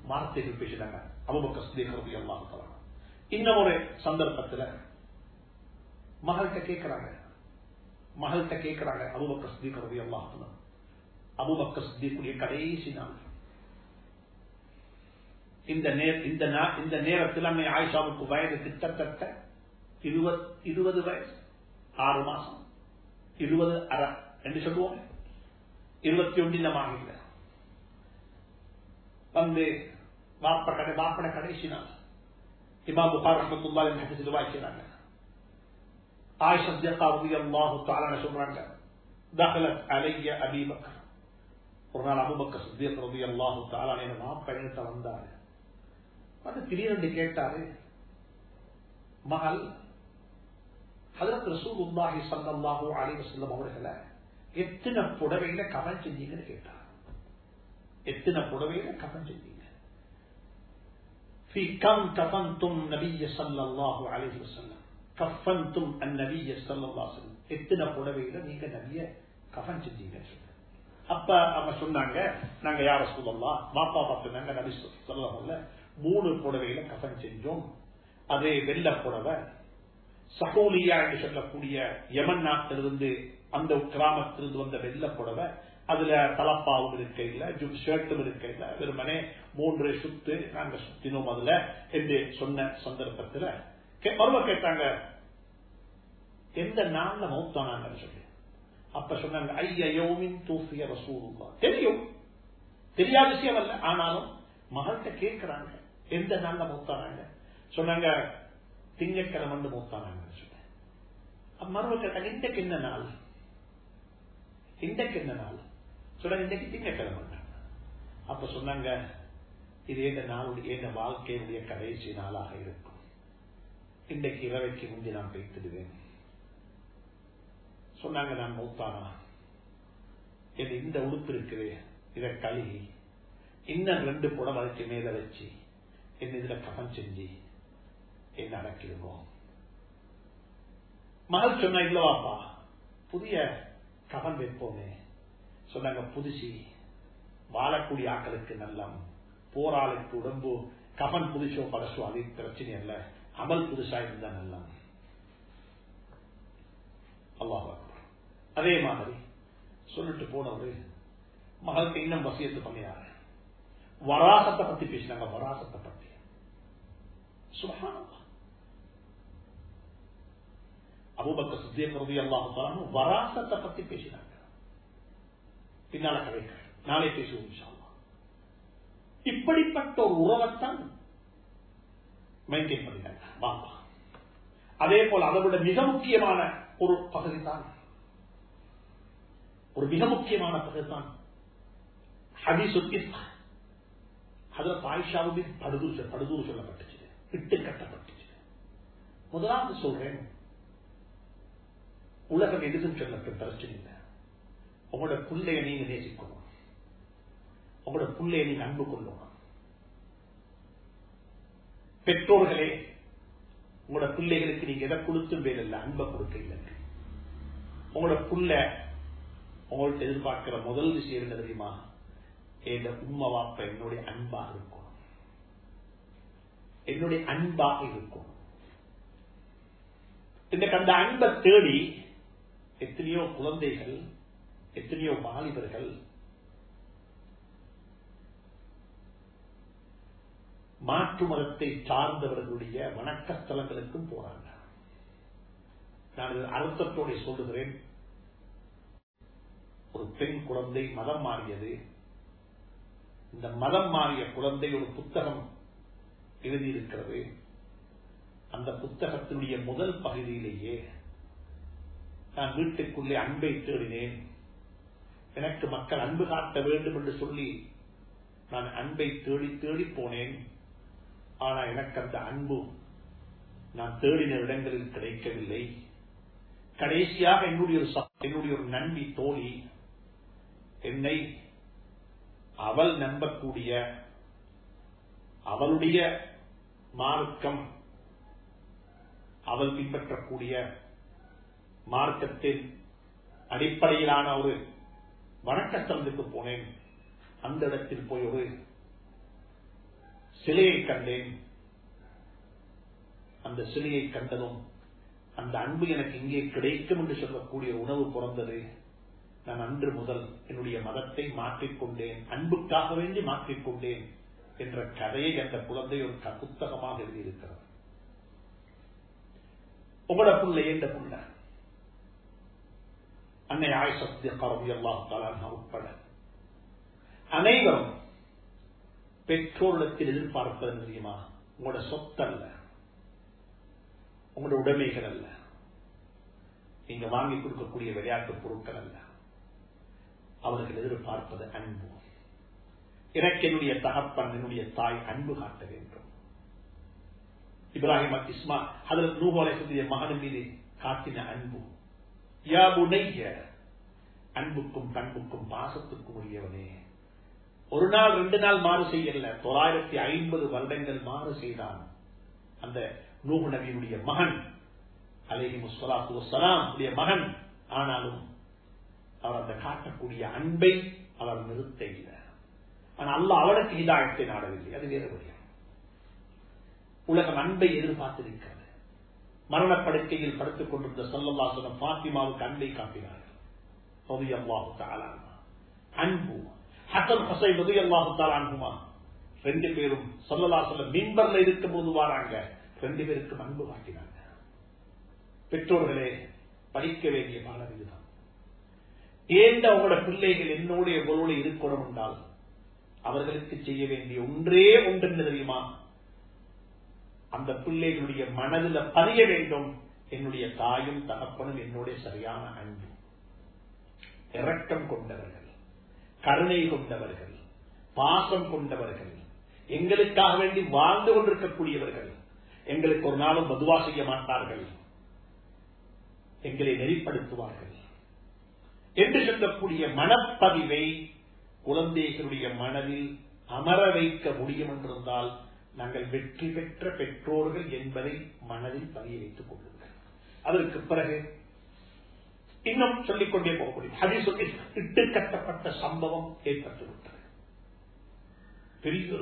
வார்த்தைகள் பேசினாங்க அபுபக்கர் எல்லாம் இன்னும் ஒரு சந்தர்ப்பத்தில் மகள்கிட்ட கேட்கிறாங்க மகள்கிட்ட கேட்கிறாங்க அபுபக்கர் சித்திக் எல்லாம் அபுபக்கர் சித்திக்குரிய கடைசி நாள் இந்த இந்த இந்த நேரத்தில் அன்னை ஆயிஷாவுக்கு வயது கிட்டத்தட்ட இருபது இருபது வயசு ஆறு மாசம் இருபது அரை என்று சொல்லுவோம் இருபத்தி ஒன்றில் ஆகல வந்து வாப்ப கடை வாப்பட கடைசி நாள் இமா புகார் ரஹமத்துல்லாஹி ஹதீஸ் ரிவாயத் செய்றாங்க ஆயிஷா சித்திகா ரலியல்லாஹு தஆலா சொல்றாங்க தகலத் அலைய அபீ பக்கர் ஒரு நாள் அபுபக்கர் சித்திக் ரலியல்லாஹு தஆலா என் மாப்பா என்கிட்ட வந்தாரு வந்து திடீரென்று கேட்டாரு மகள் ஹதரத் ரசூலுல்லாஹி ஸல்லல்லாஹு அலைஹி வஸல்லம் அவர்களை எத்தனை புடவையில கவன் செஞ்சீங்கன்னு கேட்டார் எத்தனை புடவையில கவன் செஞ்சீங்க في كم كفنتم النبي صلى الله عليه وسلم கஃபந்தும் அந்நபிய சொல்லவாசன் எத்தனை புடவையில நீங்க நபிய கஃபன் செஞ்சீங்க அப்ப அவங்க சொன்னாங்க நாங்க யார சொல்லலாம் மாப்பா பார்த்துனாங்க நபி சொல்ல மூணு புடவையில கஃபன் செஞ்சோம் அதே வெள்ள புடவை சகோலியா என்று சொல்லக்கூடிய யமன் நாட்டிலிருந்து அந்த கிராமத்திலிருந்து வந்த வெள்ள புடவை அதுல தலப்பாவும் இருக்கையில ஜும் ஷர்ட்டும் இருக்கையில வெறுமனே மூன்று சுத்து நாங்க சுத்தினோம் அதுல என்று சொன்ன சந்தர்ப்பத்துல மறுவ கேட்டாங்க எந்த நாள்ல மௌத்தானாங்கன்னு சொல்லி அப்ப சொன்னாங்க ஐயோமின் தூசிய ரசூலுல்லா தெரியும். தெரியாத விஷயம் அல்ல. ஆனாலும் மகள்கிட்ட கேட்கிறாங்க எந்த நாள்ல மௌத்தானாங்க சொன்னாங்க திங்கக்கிழமை மௌத்தானாங்கன்னு சொன்னேன் மறுவ கேட்டாங்க இன்றைக்கு என்ன நாள்? இன்றைக்கு என்ன நாள்? சொன்னாங்க இன்றைக்கு திங்கக்கிழமை அப்ப சொன்னாங்க இது என்ன நாளுடைய என்ன வாழ்க்கையுடைய கடைசி நாளாக இருக்கும். இன்றைக்கு இரவைக்கு முந்தி நான் பேசிடுவேன் சொன்னாங்க நான் மௌத்தானா? என் இந்த உடுப்பு இருக்குது இதை கழுகி இன்னும் ரெண்டு புடம் அதுக்கு மேல வச்சு என்ன இதுல கவன் செஞ்சு என்ன அடக்கிடுவோம் மகள் சொன்ன இல்லவாப்பா புதிய கவன் வைப்போமே. சொன்னாங்க புதுசி வாழக்கூடிய ஆக்களுக்கு நல்லம் போராளுக்கு உடம்பு கவன் புதுசோ பழசோ அது பிரச்சனை இல்லை அமல் புதுசா இருந்தா அல்லாஹ் அதே மாதிரி சொல்லிட்டு போனவரு மகளுக்கு இன்னும் வசியத்து பண்ணியாரு. வராசத்தை பத்தி பேசினாங்க வராசத்தை பத்தி. சுபஹானல்லாஹ். அபூபக்கர் சித்தியக் ரலியல்லாஹு வராசத்தை பத்தி பேசினாங்க. பின்னால கதைக்கிறேன் நாளை பேசுவோம் இப்படிப்பட்ட ஒரு உறவைத்தான் மெயின்டைன் பண்ணிட்டாங்க வாப்பா அதே போல அதை விட மிக முக்கியமான ஒரு பகுதி தான். ஒரு மிக முக்கியமான பகுதி தான் ஹதீசுத்தின் அதில் பாய்ஷாவுக்கு படுதூர் படுதூர் சொல்லப்பட்டுச்சு. இட்டு கட்டப்பட்டுச்சு. முதலாவது சொல்றேன். உலகம் எதுவும் சொல்லப்பட்ட பிரச்சனை இல்லை. உங்களோட புள்ளைய நீங்க நேசிக்கணும். உங்களோட புள்ளைய நீங்க அன்பு கொள்ளணும். பெற்றோர்களே உங்களோட பிள்ளைகளுக்கு நீங்க எதை கொடுத்தும் வேறு இல்லை அன்பை கொடுக்க இல்லை. உங்களோட புள்ள உங்கள்ட்ட எதிர்பார்க்கிற முதல் விஷயம் என்ன தெரியுமா? என் உண்மை வாப்ப என்னுடைய அன்பாக இருக்கும் என்னுடைய அன்பாக இருக்கும் இந்த அந்த அன்பை தேடி எத்தனையோ குழந்தைகள் எத்தனையோ வாலிபர்கள் மாற்று மதத்தை சார்ந்தவர்களுடைய வணக்கஸ்தலங்களுக்கும் போறாங்க. நான் அழுத்தத்தோடு சொல்லுகிறேன். ஒரு பெண் குழந்தை மதம் மாறியது. இந்த மதம் மாறிய குழந்தை ஒரு புத்தகம் எழுதியிருக்கிறது. அந்த புத்தகத்தினுடைய முதல் பகுதியிலேயே நான் வீட்டுக்குள்ளே அன்பை தேடினேன். எனக்கு மக்கள் அன்பு காட்ட வேண்டும் என்று சொல்லி நான் அன்பை தேடி தேடி போனேன். ஆனா எனக்கு அந்த அன்பு நான் தேடின இடங்களில் கிடைக்கவில்லை. கடைசியாக என்னுடைய ஒரு என்னுடைய ஒரு நன்பி தோழி என்னை அவள் நம்பக்கூடிய அவளுடைய மார்க்கம் அவள் பின்பற்றக்கூடிய மார்க்கத்தின் அடிப்படையிலான ஒரு வணக்கத்தலத்துக்கு போனேன். அந்த இடத்தில் போய் ஒரு சிலையை கண்டேன். அந்த சிலையை கண்டதும் அந்த அன்பு எனக்கு இங்கே கிடைக்கும் என்று சொல்லக்கூடிய உணவு பிறந்தது. நான் அன்று முதல் என்னுடைய மதத்தை மாற்றிக்கொண்டேன் அன்புக்காக வேண்டி மாற்றிக்கொண்டேன் என்ற கதையை அந்த குழந்தை ஒரு புத்தகமாக எழுதியிருக்கிறது. உங்களோட புள்ளை என்ற புள்ள? அன்னை ஆயுசக்தி கரவி அல்லாஹ் உட்பட அனைவரும் பெற்றோரிடத்தில் எதிர்பார்ப்பது தெரியுமா உங்களோட சொத்தல்ல உங்களோட உடைமைகள் அல்ல நீங்க வாங்கி கொடுக்கக்கூடிய விளையாட்டு பொருட்கள் அல்ல அவர்கள் எதிர்பார்ப்பது அன்பு. எனக்கு என்னுடைய தகப்பன் என்னுடைய தாய் அன்பு காட்ட வேண்டும். இப்ராஹிம் இஸ்மா அதில் நூகோலைய மகன் மீது காட்டின அன்பு. யாவுடைய அன்புக்கும் பண்புக்கும் பாசத்துக்கும் உரியவனே. ஒரு நாள் ரெண்டு நாள் மாறு செய்யல. தொள்ளாயிரத்தி ஐம்பது வருடங்கள் மாறு செய்தான். அந்த நூகு நபியுடைய மகன் அலேஹி முஸ்வலாத்து வசலாம் உடைய மகன். ஆனாலும் அவர் அந்த காட்டக்கூடிய அன்பை அவர் நிறுத்த இல்லை ஆனால் அல்ல அவனுக்கு இதாயத்தை நாடவில்லை. அது வேறு உலகம் அன்பை எதிர்பார்த்திருக்கிறது. மரணப்படுக்கையில் படுத்துக் கொண்டிருந்த சொல்லல்லாசனம் பாத்திமாவுக்கு அன்பை காட்டினார்கள். அன்பு ஹசன் ஹசை ரதி அல்லாஹுத்தால் அன்புமா ரெண்டு பேரும் சொல்லலாசலம் மின்பர்ல இருக்கும் போது வாராங்க. ரெண்டு பேருக்கும் அன்பு காட்டினாங்க. பெற்றோர்களே படிக்க வேண்டிய பாடம் இதுதான். ஏண்ட உங்களோட பிள்ளைகள் என்னோட எவ்வளவு இருக்கணும் என்றால் அவர்களுக்கு செய்ய வேண்டிய ஒன்றே ஒன்று தெரியுமா? அந்த பிள்ளைகளுடைய மனதில் பதிய வேண்டும். என்னுடைய தாயும் தகப்பனும் என்னுடைய சரியான அன்பு. இரக்கம் கொண்டவர்கள். கருணை கொண்டவர்கள் பாசம் கொண்டவர்கள் எங்களுக்காக வேண்டி வாழ்ந்து கொண்டிருக்கக்கூடியவர்கள் எங்களுக்கு ஒரு நாளும் மதுவா செய்ய மாட்டார்கள் எங்களை நெறிப்படுத்துவார்கள். என்று சொல்லக்கூடிய மனப்பதிவை குழந்தைகளுடைய மனதில் அமர வைக்க முடியும் என்றிருந்தால் நாங்கள் வெற்றி பெற்ற பெற்றோர்கள் என்பதை மனதில் பதிய வைத்துக் கொள்ளுங்கள். அதற்கு பிறகு இன்னும் சொல்லிக் கொண்டே போக முடியும். ஹதீசுக்கு இட்டு கட்டப்பட்ட சம்பவம் ஏற்பட்டுவிட்டது. பெரிய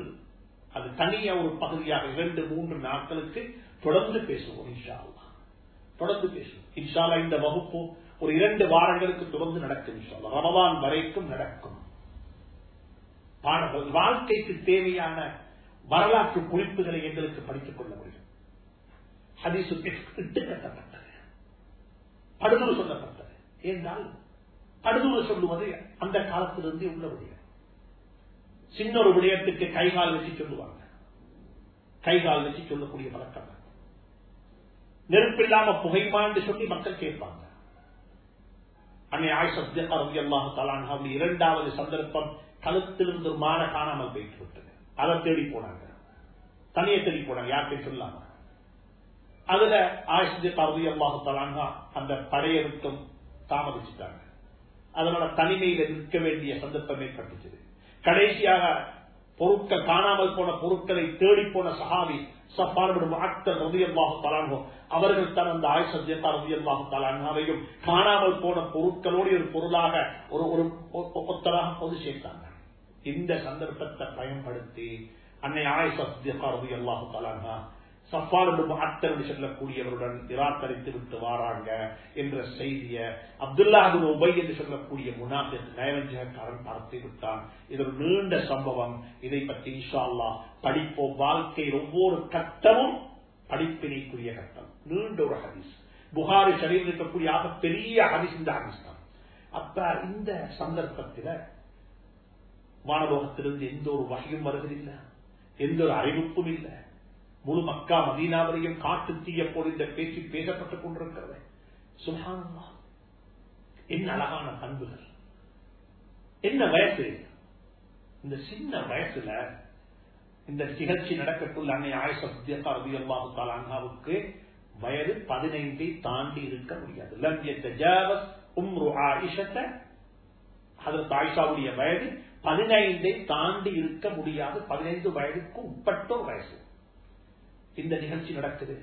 அது தனியா ஒரு பகுதியாக இரண்டு மூன்று நாட்களுக்கு தொடர்ந்து பேசுவோம் இன்ஷா அல்லா தொடர்ந்து பேசுவோம். இன்ஷாலா இந்த வகுப்பு ஒரு இரண்டு வாரங்களுக்கு தொடர்ந்து நடக்கும் இன்ஷால்லா ரமதான் வரைக்கும் நடக்கும். பாடங்கள் வாழ்க்கைக்கு தேவையான வரலாற்று குறிப்புகளை எங்களுக்கு படித்துக் கொள்ள முடியும். ஹதீசு இட்டு கட்டப்பட்டது படுதூறு சொல்லப்பட்டது. என்றால் படுதூறு சொல்லுவது அந்த காலத்திலிருந்து உள்ள விடயம் சின்ன ஒரு விடயத்துக்கு கைகால் வச்சு சொல்லுவாங்க. கைகால் வச்சு சொல்லக்கூடிய பழக்கம் நெருப்பில்லாம புகைமான்னு சொல்லி மக்கள் கேட்பாங்க. அன்னை ஆயுஷி இரண்டாவது சந்தர்ப்பம் கழுத்திலிருந்து ஒரு மான காணாமல் போயிட்டு விட்டது அதை தேடி போனாங்க. தனியை தேடி போனாங்க. யார்கிட்ட சொல்லாம. அதுல ஆயுஷி கருதி அல்லாஹு அந்த படையெடுத்தும் தாமதிச்சுட்டாங்க. அதனால தனிமையில நிற்க வேண்டிய சந்தர்ப்பம் ஏற்பட்டுச்சு கடைசியாக பொருட்கள் காணாமல் போன பொருட்களை தேடி போன சஹாவி அவர்கள் தான் அந்த ஆயுஷத்தையும் காணாமல் போன பொருட்களோடு ஒரு பொருளாக ஒரு ஒரு ஒத்தராக பொது சேர்த்தாங்க. இந்த சந்தர்ப்பத்தை பயன்படுத்தி அன்னை ஆயுஷி அல்லாஹு தலான்ஹா சஃபாரு சொல்லக்கூடியவருடன் நிராகரித்து விட்டு வாராங்க என்ற செய்திய அப்துல்லாஹு உபை என்று சொல்லக்கூடிய முனாபிக் நயவஞ்சகக்காரன் பரத்தி விட்டான். இது ஒரு நீண்ட சம்பவம். இதை பற்றி இன்ஷா அல்லா படிப்போம். வாழ்க்கையில் ஒவ்வொரு கட்டமும் படிப்பினைக்குரிய கட்டம். நீண்ட ஒரு ஹரிஸ் புகாரி சரியில் இருக்கக்கூடிய ஆக பெரிய ஹரிஸ் இந்த ஹரிஸ் தான். அப்ப இந்த சந்தர்ப்பத்தில் வானலோகத்திலிருந்து எந்த ஒரு வகையும் வருவதில்லை. எந்த ஒரு அறிவிப்பும் இல்லை. முழு மக்கா மதீனாவரையும் காட்டு தீய போல் இந்த பேச்சு பேசப்பட்டுக் கொண்டிருக்கிறது. சுகானமா என்ன அழகான பண்புகள். என்ன வயசு? இந்த சின்ன வயசுல இந்த நிகழ்ச்சி நடக்கக்குள்ள அன்னை ஆயுஷாவுக்கு வயது பதினைந்தை தாண்டி இருக்க முடியாது. ஆயிஷாவுடைய வயது பதினைந்தை தாண்டி இருக்க முடியாது. பதினைந்து வயதுக்கு உட்பட்ட வயசு. இந்த நிகழ்ச்சி நடக்குது.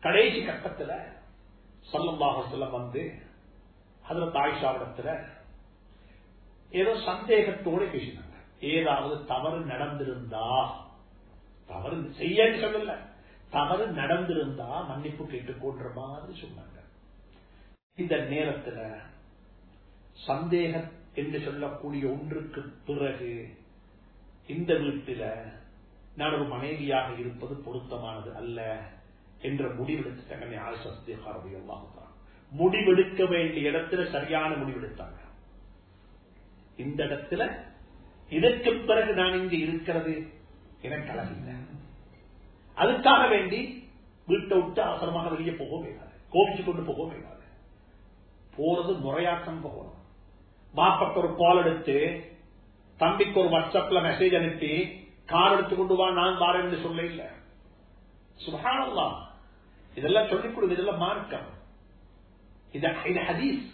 கடைசி கட்டத்துல சொல்லமாக சொல்ல வந்து அதுல தாய்ஷாவிடத்துல ஏதோ சந்தேகத்தோடு பேசினாங்க. ஏதாவது தவறு நடந்திருந்தா தவறு செய்ய சொல்லல. தவறு நடந்திருந்தா மன்னிப்பு கேட்டு போன்ற மாதிரி சொன்னாங்க. இந்த நேரத்துல சந்தேகம் என்று சொல்லக்கூடிய ஒன்றுக்கு பிறகு இந்த வீட்டில நான் ஒரு மனைவியாக இருப்பது பொருத்தமானது அல்ல என்ற முடிவெடுத்துட்டாங்க ஆயுஷாரதியெல்லாம் முடிவெடுக்க வேண்டிய இடத்துல சரியான முடிவெடுத்தாங்க. இந்த இடத்துல இதற்கு பிறகு நான் இங்கு இருக்கிறது எனக்கு அழகில்லை. அதுக்காக வேண்டி வீட்டை விட்டு அவசரமாக வெளியே போக வேண்டாது கோபிச்சு கொண்டு போக வேண்டாது போறது முறையாக்கம் போகணும். மாப்பட்ட ஒரு கால் எடுத்து தம்பிக்கு ஒரு வாட்ஸ்அப்ல மெசேஜ் அனுப்பி கார் எடுத்து கொண்டு வா நான் வாரேன் என்று சொல்ல இல்ல. சுபானல்லா இதெல்லாம் சொல்லிக் கொடுங்க இதெல்லாம் மார்க்கம். இது ஹதீஸ்.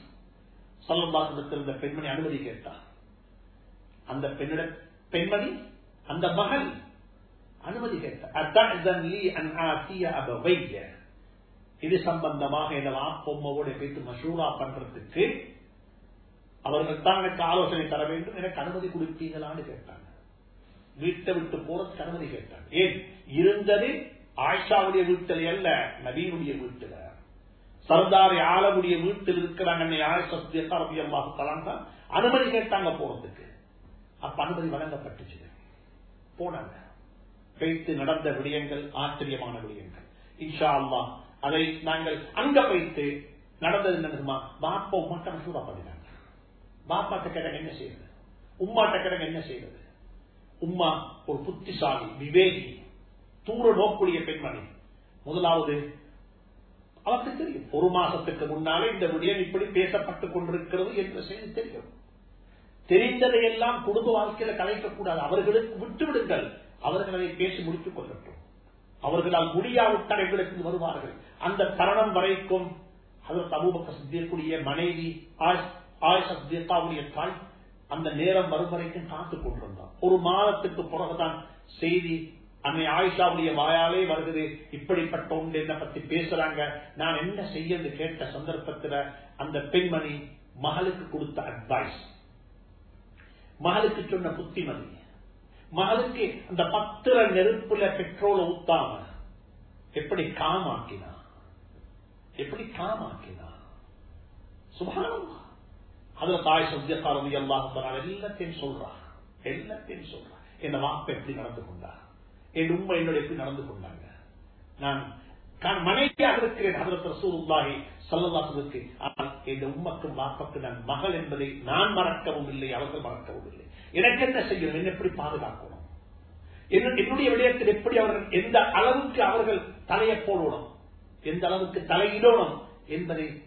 சல்லம்பாசனத்தில் இந்த பெண்மணி அனுமதி கேட்டார். அந்த பெண்ணிட பெண்மணி அந்த மகள் அனுமதி கேட்டார். இது சம்பந்தமாக என்னலாம் வாப்பொம்மோட பேத்து மசூரா பண்றதுக்கு அவர்கள் தான் எனக்கு ஆலோசனை தர வேண்டும் எனக்கு அனுமதி கொடுப்பீங்களான்னு கேட்டார். வீட்டை விட்டு போற அனுமதி கேட்டாங்க. ஏன்? இருந்தது ஆயிஷாவுடைய வீட்டில் அல்ல நவீனுடைய வீட்டில். சர்தாரி ஆலமுடைய வீட்டில் இருக்கிறாங்க அனுமதி கேட்டாங்க போறதுக்கு. அப்ப அனுமதி வழங்கப்பட்டுச்சு. போனாங்க. வைத்து நடந்த விடயங்கள் ஆச்சரியமான விடயங்கள். இன்ஷா அல்லா அதை நாங்கள் அங்க வைத்து நடந்தது என்னதுமா பாப்பா உமாட்ட மசூரா பண்ணினாங்க பாப்பாட்ட கிடங்க என்ன செய்யறது? உம்மாட்ட கிடங்க என்ன செய்யறது? உம்மா ஒரு புத்திசாலி விவேகி தூர நோக்குடைய பெண்மணி. முதலாவது அவருக்கு தெரியும். ஒரு மாசத்துக்கு முன்னாலே இந்த விடயம் இப்படி பேசப்பட்டுக் கொண்டிருக்கிறது என்ற செய்தி தெரியும். தெரிந்ததை எல்லாம் குடும்ப வாழ்க்கையில கலைக்கக்கூடாது அவர்களுக்கு விட்டுவிடுங்கள். அவர்கள் அதை பேசி முடித்துக் கொள்ளட்டும். அவர்களால் முடியாவிட்டால் எங்களுக்கு வருவார்கள். அந்த தருணம் வரைக்கும் அதற்கு அபூபக்க சித்தியக்கூடிய மனைவி ஆயுடைய தாய் அந்த நேரம் வரும் வரைக்கும் காத்துக் கொண்டிருந்தான். ஒரு மாதத்துக்கு பிறகுதான் செய்தி அன்னை ஆயிஷாவுடைய வாயாலே வருகிறது. இப்படிப்பட்ட ஒன்று என்ன பத்தி பேசுறாங்க. நான் என்ன செய்ய கேட்ட சந்தர்ப்பத்தில் அந்த பெண்மணி மகளுக்கு கொடுத்த அட்வைஸ் மகளுக்கு சொன்ன புத்திமதி. மகளுக்கு அந்த பத்திர நெருப்புல பெட்ரோலை ஊத்தாம எப்படி காமாக்கினா எப்படி காமாக்கினா சுபானமா அதுல தாய் சத்தியக்காரதி எல்லாம் எல்லாத்தையும் சொல்றா எல்லாத்தையும் சொல்றா என் வாப்ப எப்படி நடந்து கொண்டா? என் உண்மை என்னோட எப்படி நடந்து கொண்டாங்க? நான் நான் மனைவியாக இருக்கிறேன் அதற்கு ரசூலுல்லாஹி சல்லல்லாஹுக்கு ஆனால் என் உம்மக்கும் வாப்பக்கு நான் மகள் என்பதை நான் மறக்கவும் இல்லை அவர்கள் மறக்கவும் இல்லை. எனக்கு என்ன செய்யணும்? என்ன எப்படி பாதுகாக்கணும்? என்னுடைய விடயத்தில் எப்படி அவர்கள் எந்த அளவுக்கு அவர்கள் தலையை போடணும்? எந்த அளவுக்கு தலையிடணும்? என்பதை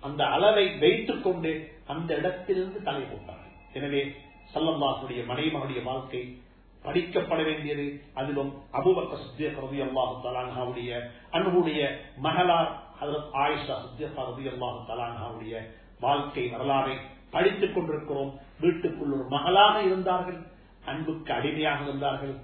அந்த அளவை வைத்துக் கொண்டு அந்த இடத்திலிருந்து தலை போட்டார்கள் எனவே சல்லல்லாஹுடைய மனைமகனுடைய வாழ்க்கை படிக்கப்பட வேண்டியது. அதிலும் அபுபக்க சுத்திய அன்புடைய மகளார் ஆயிஷா சுத்திய ரவி வாழ்க்கை வரலாறை படித்துக் கொண்டிருக்கிறோம். வீட்டுக்குள் ஒரு மகளாக இருந்தார்கள். அன்புக்கு அடிமையாக இருந்தார்கள்.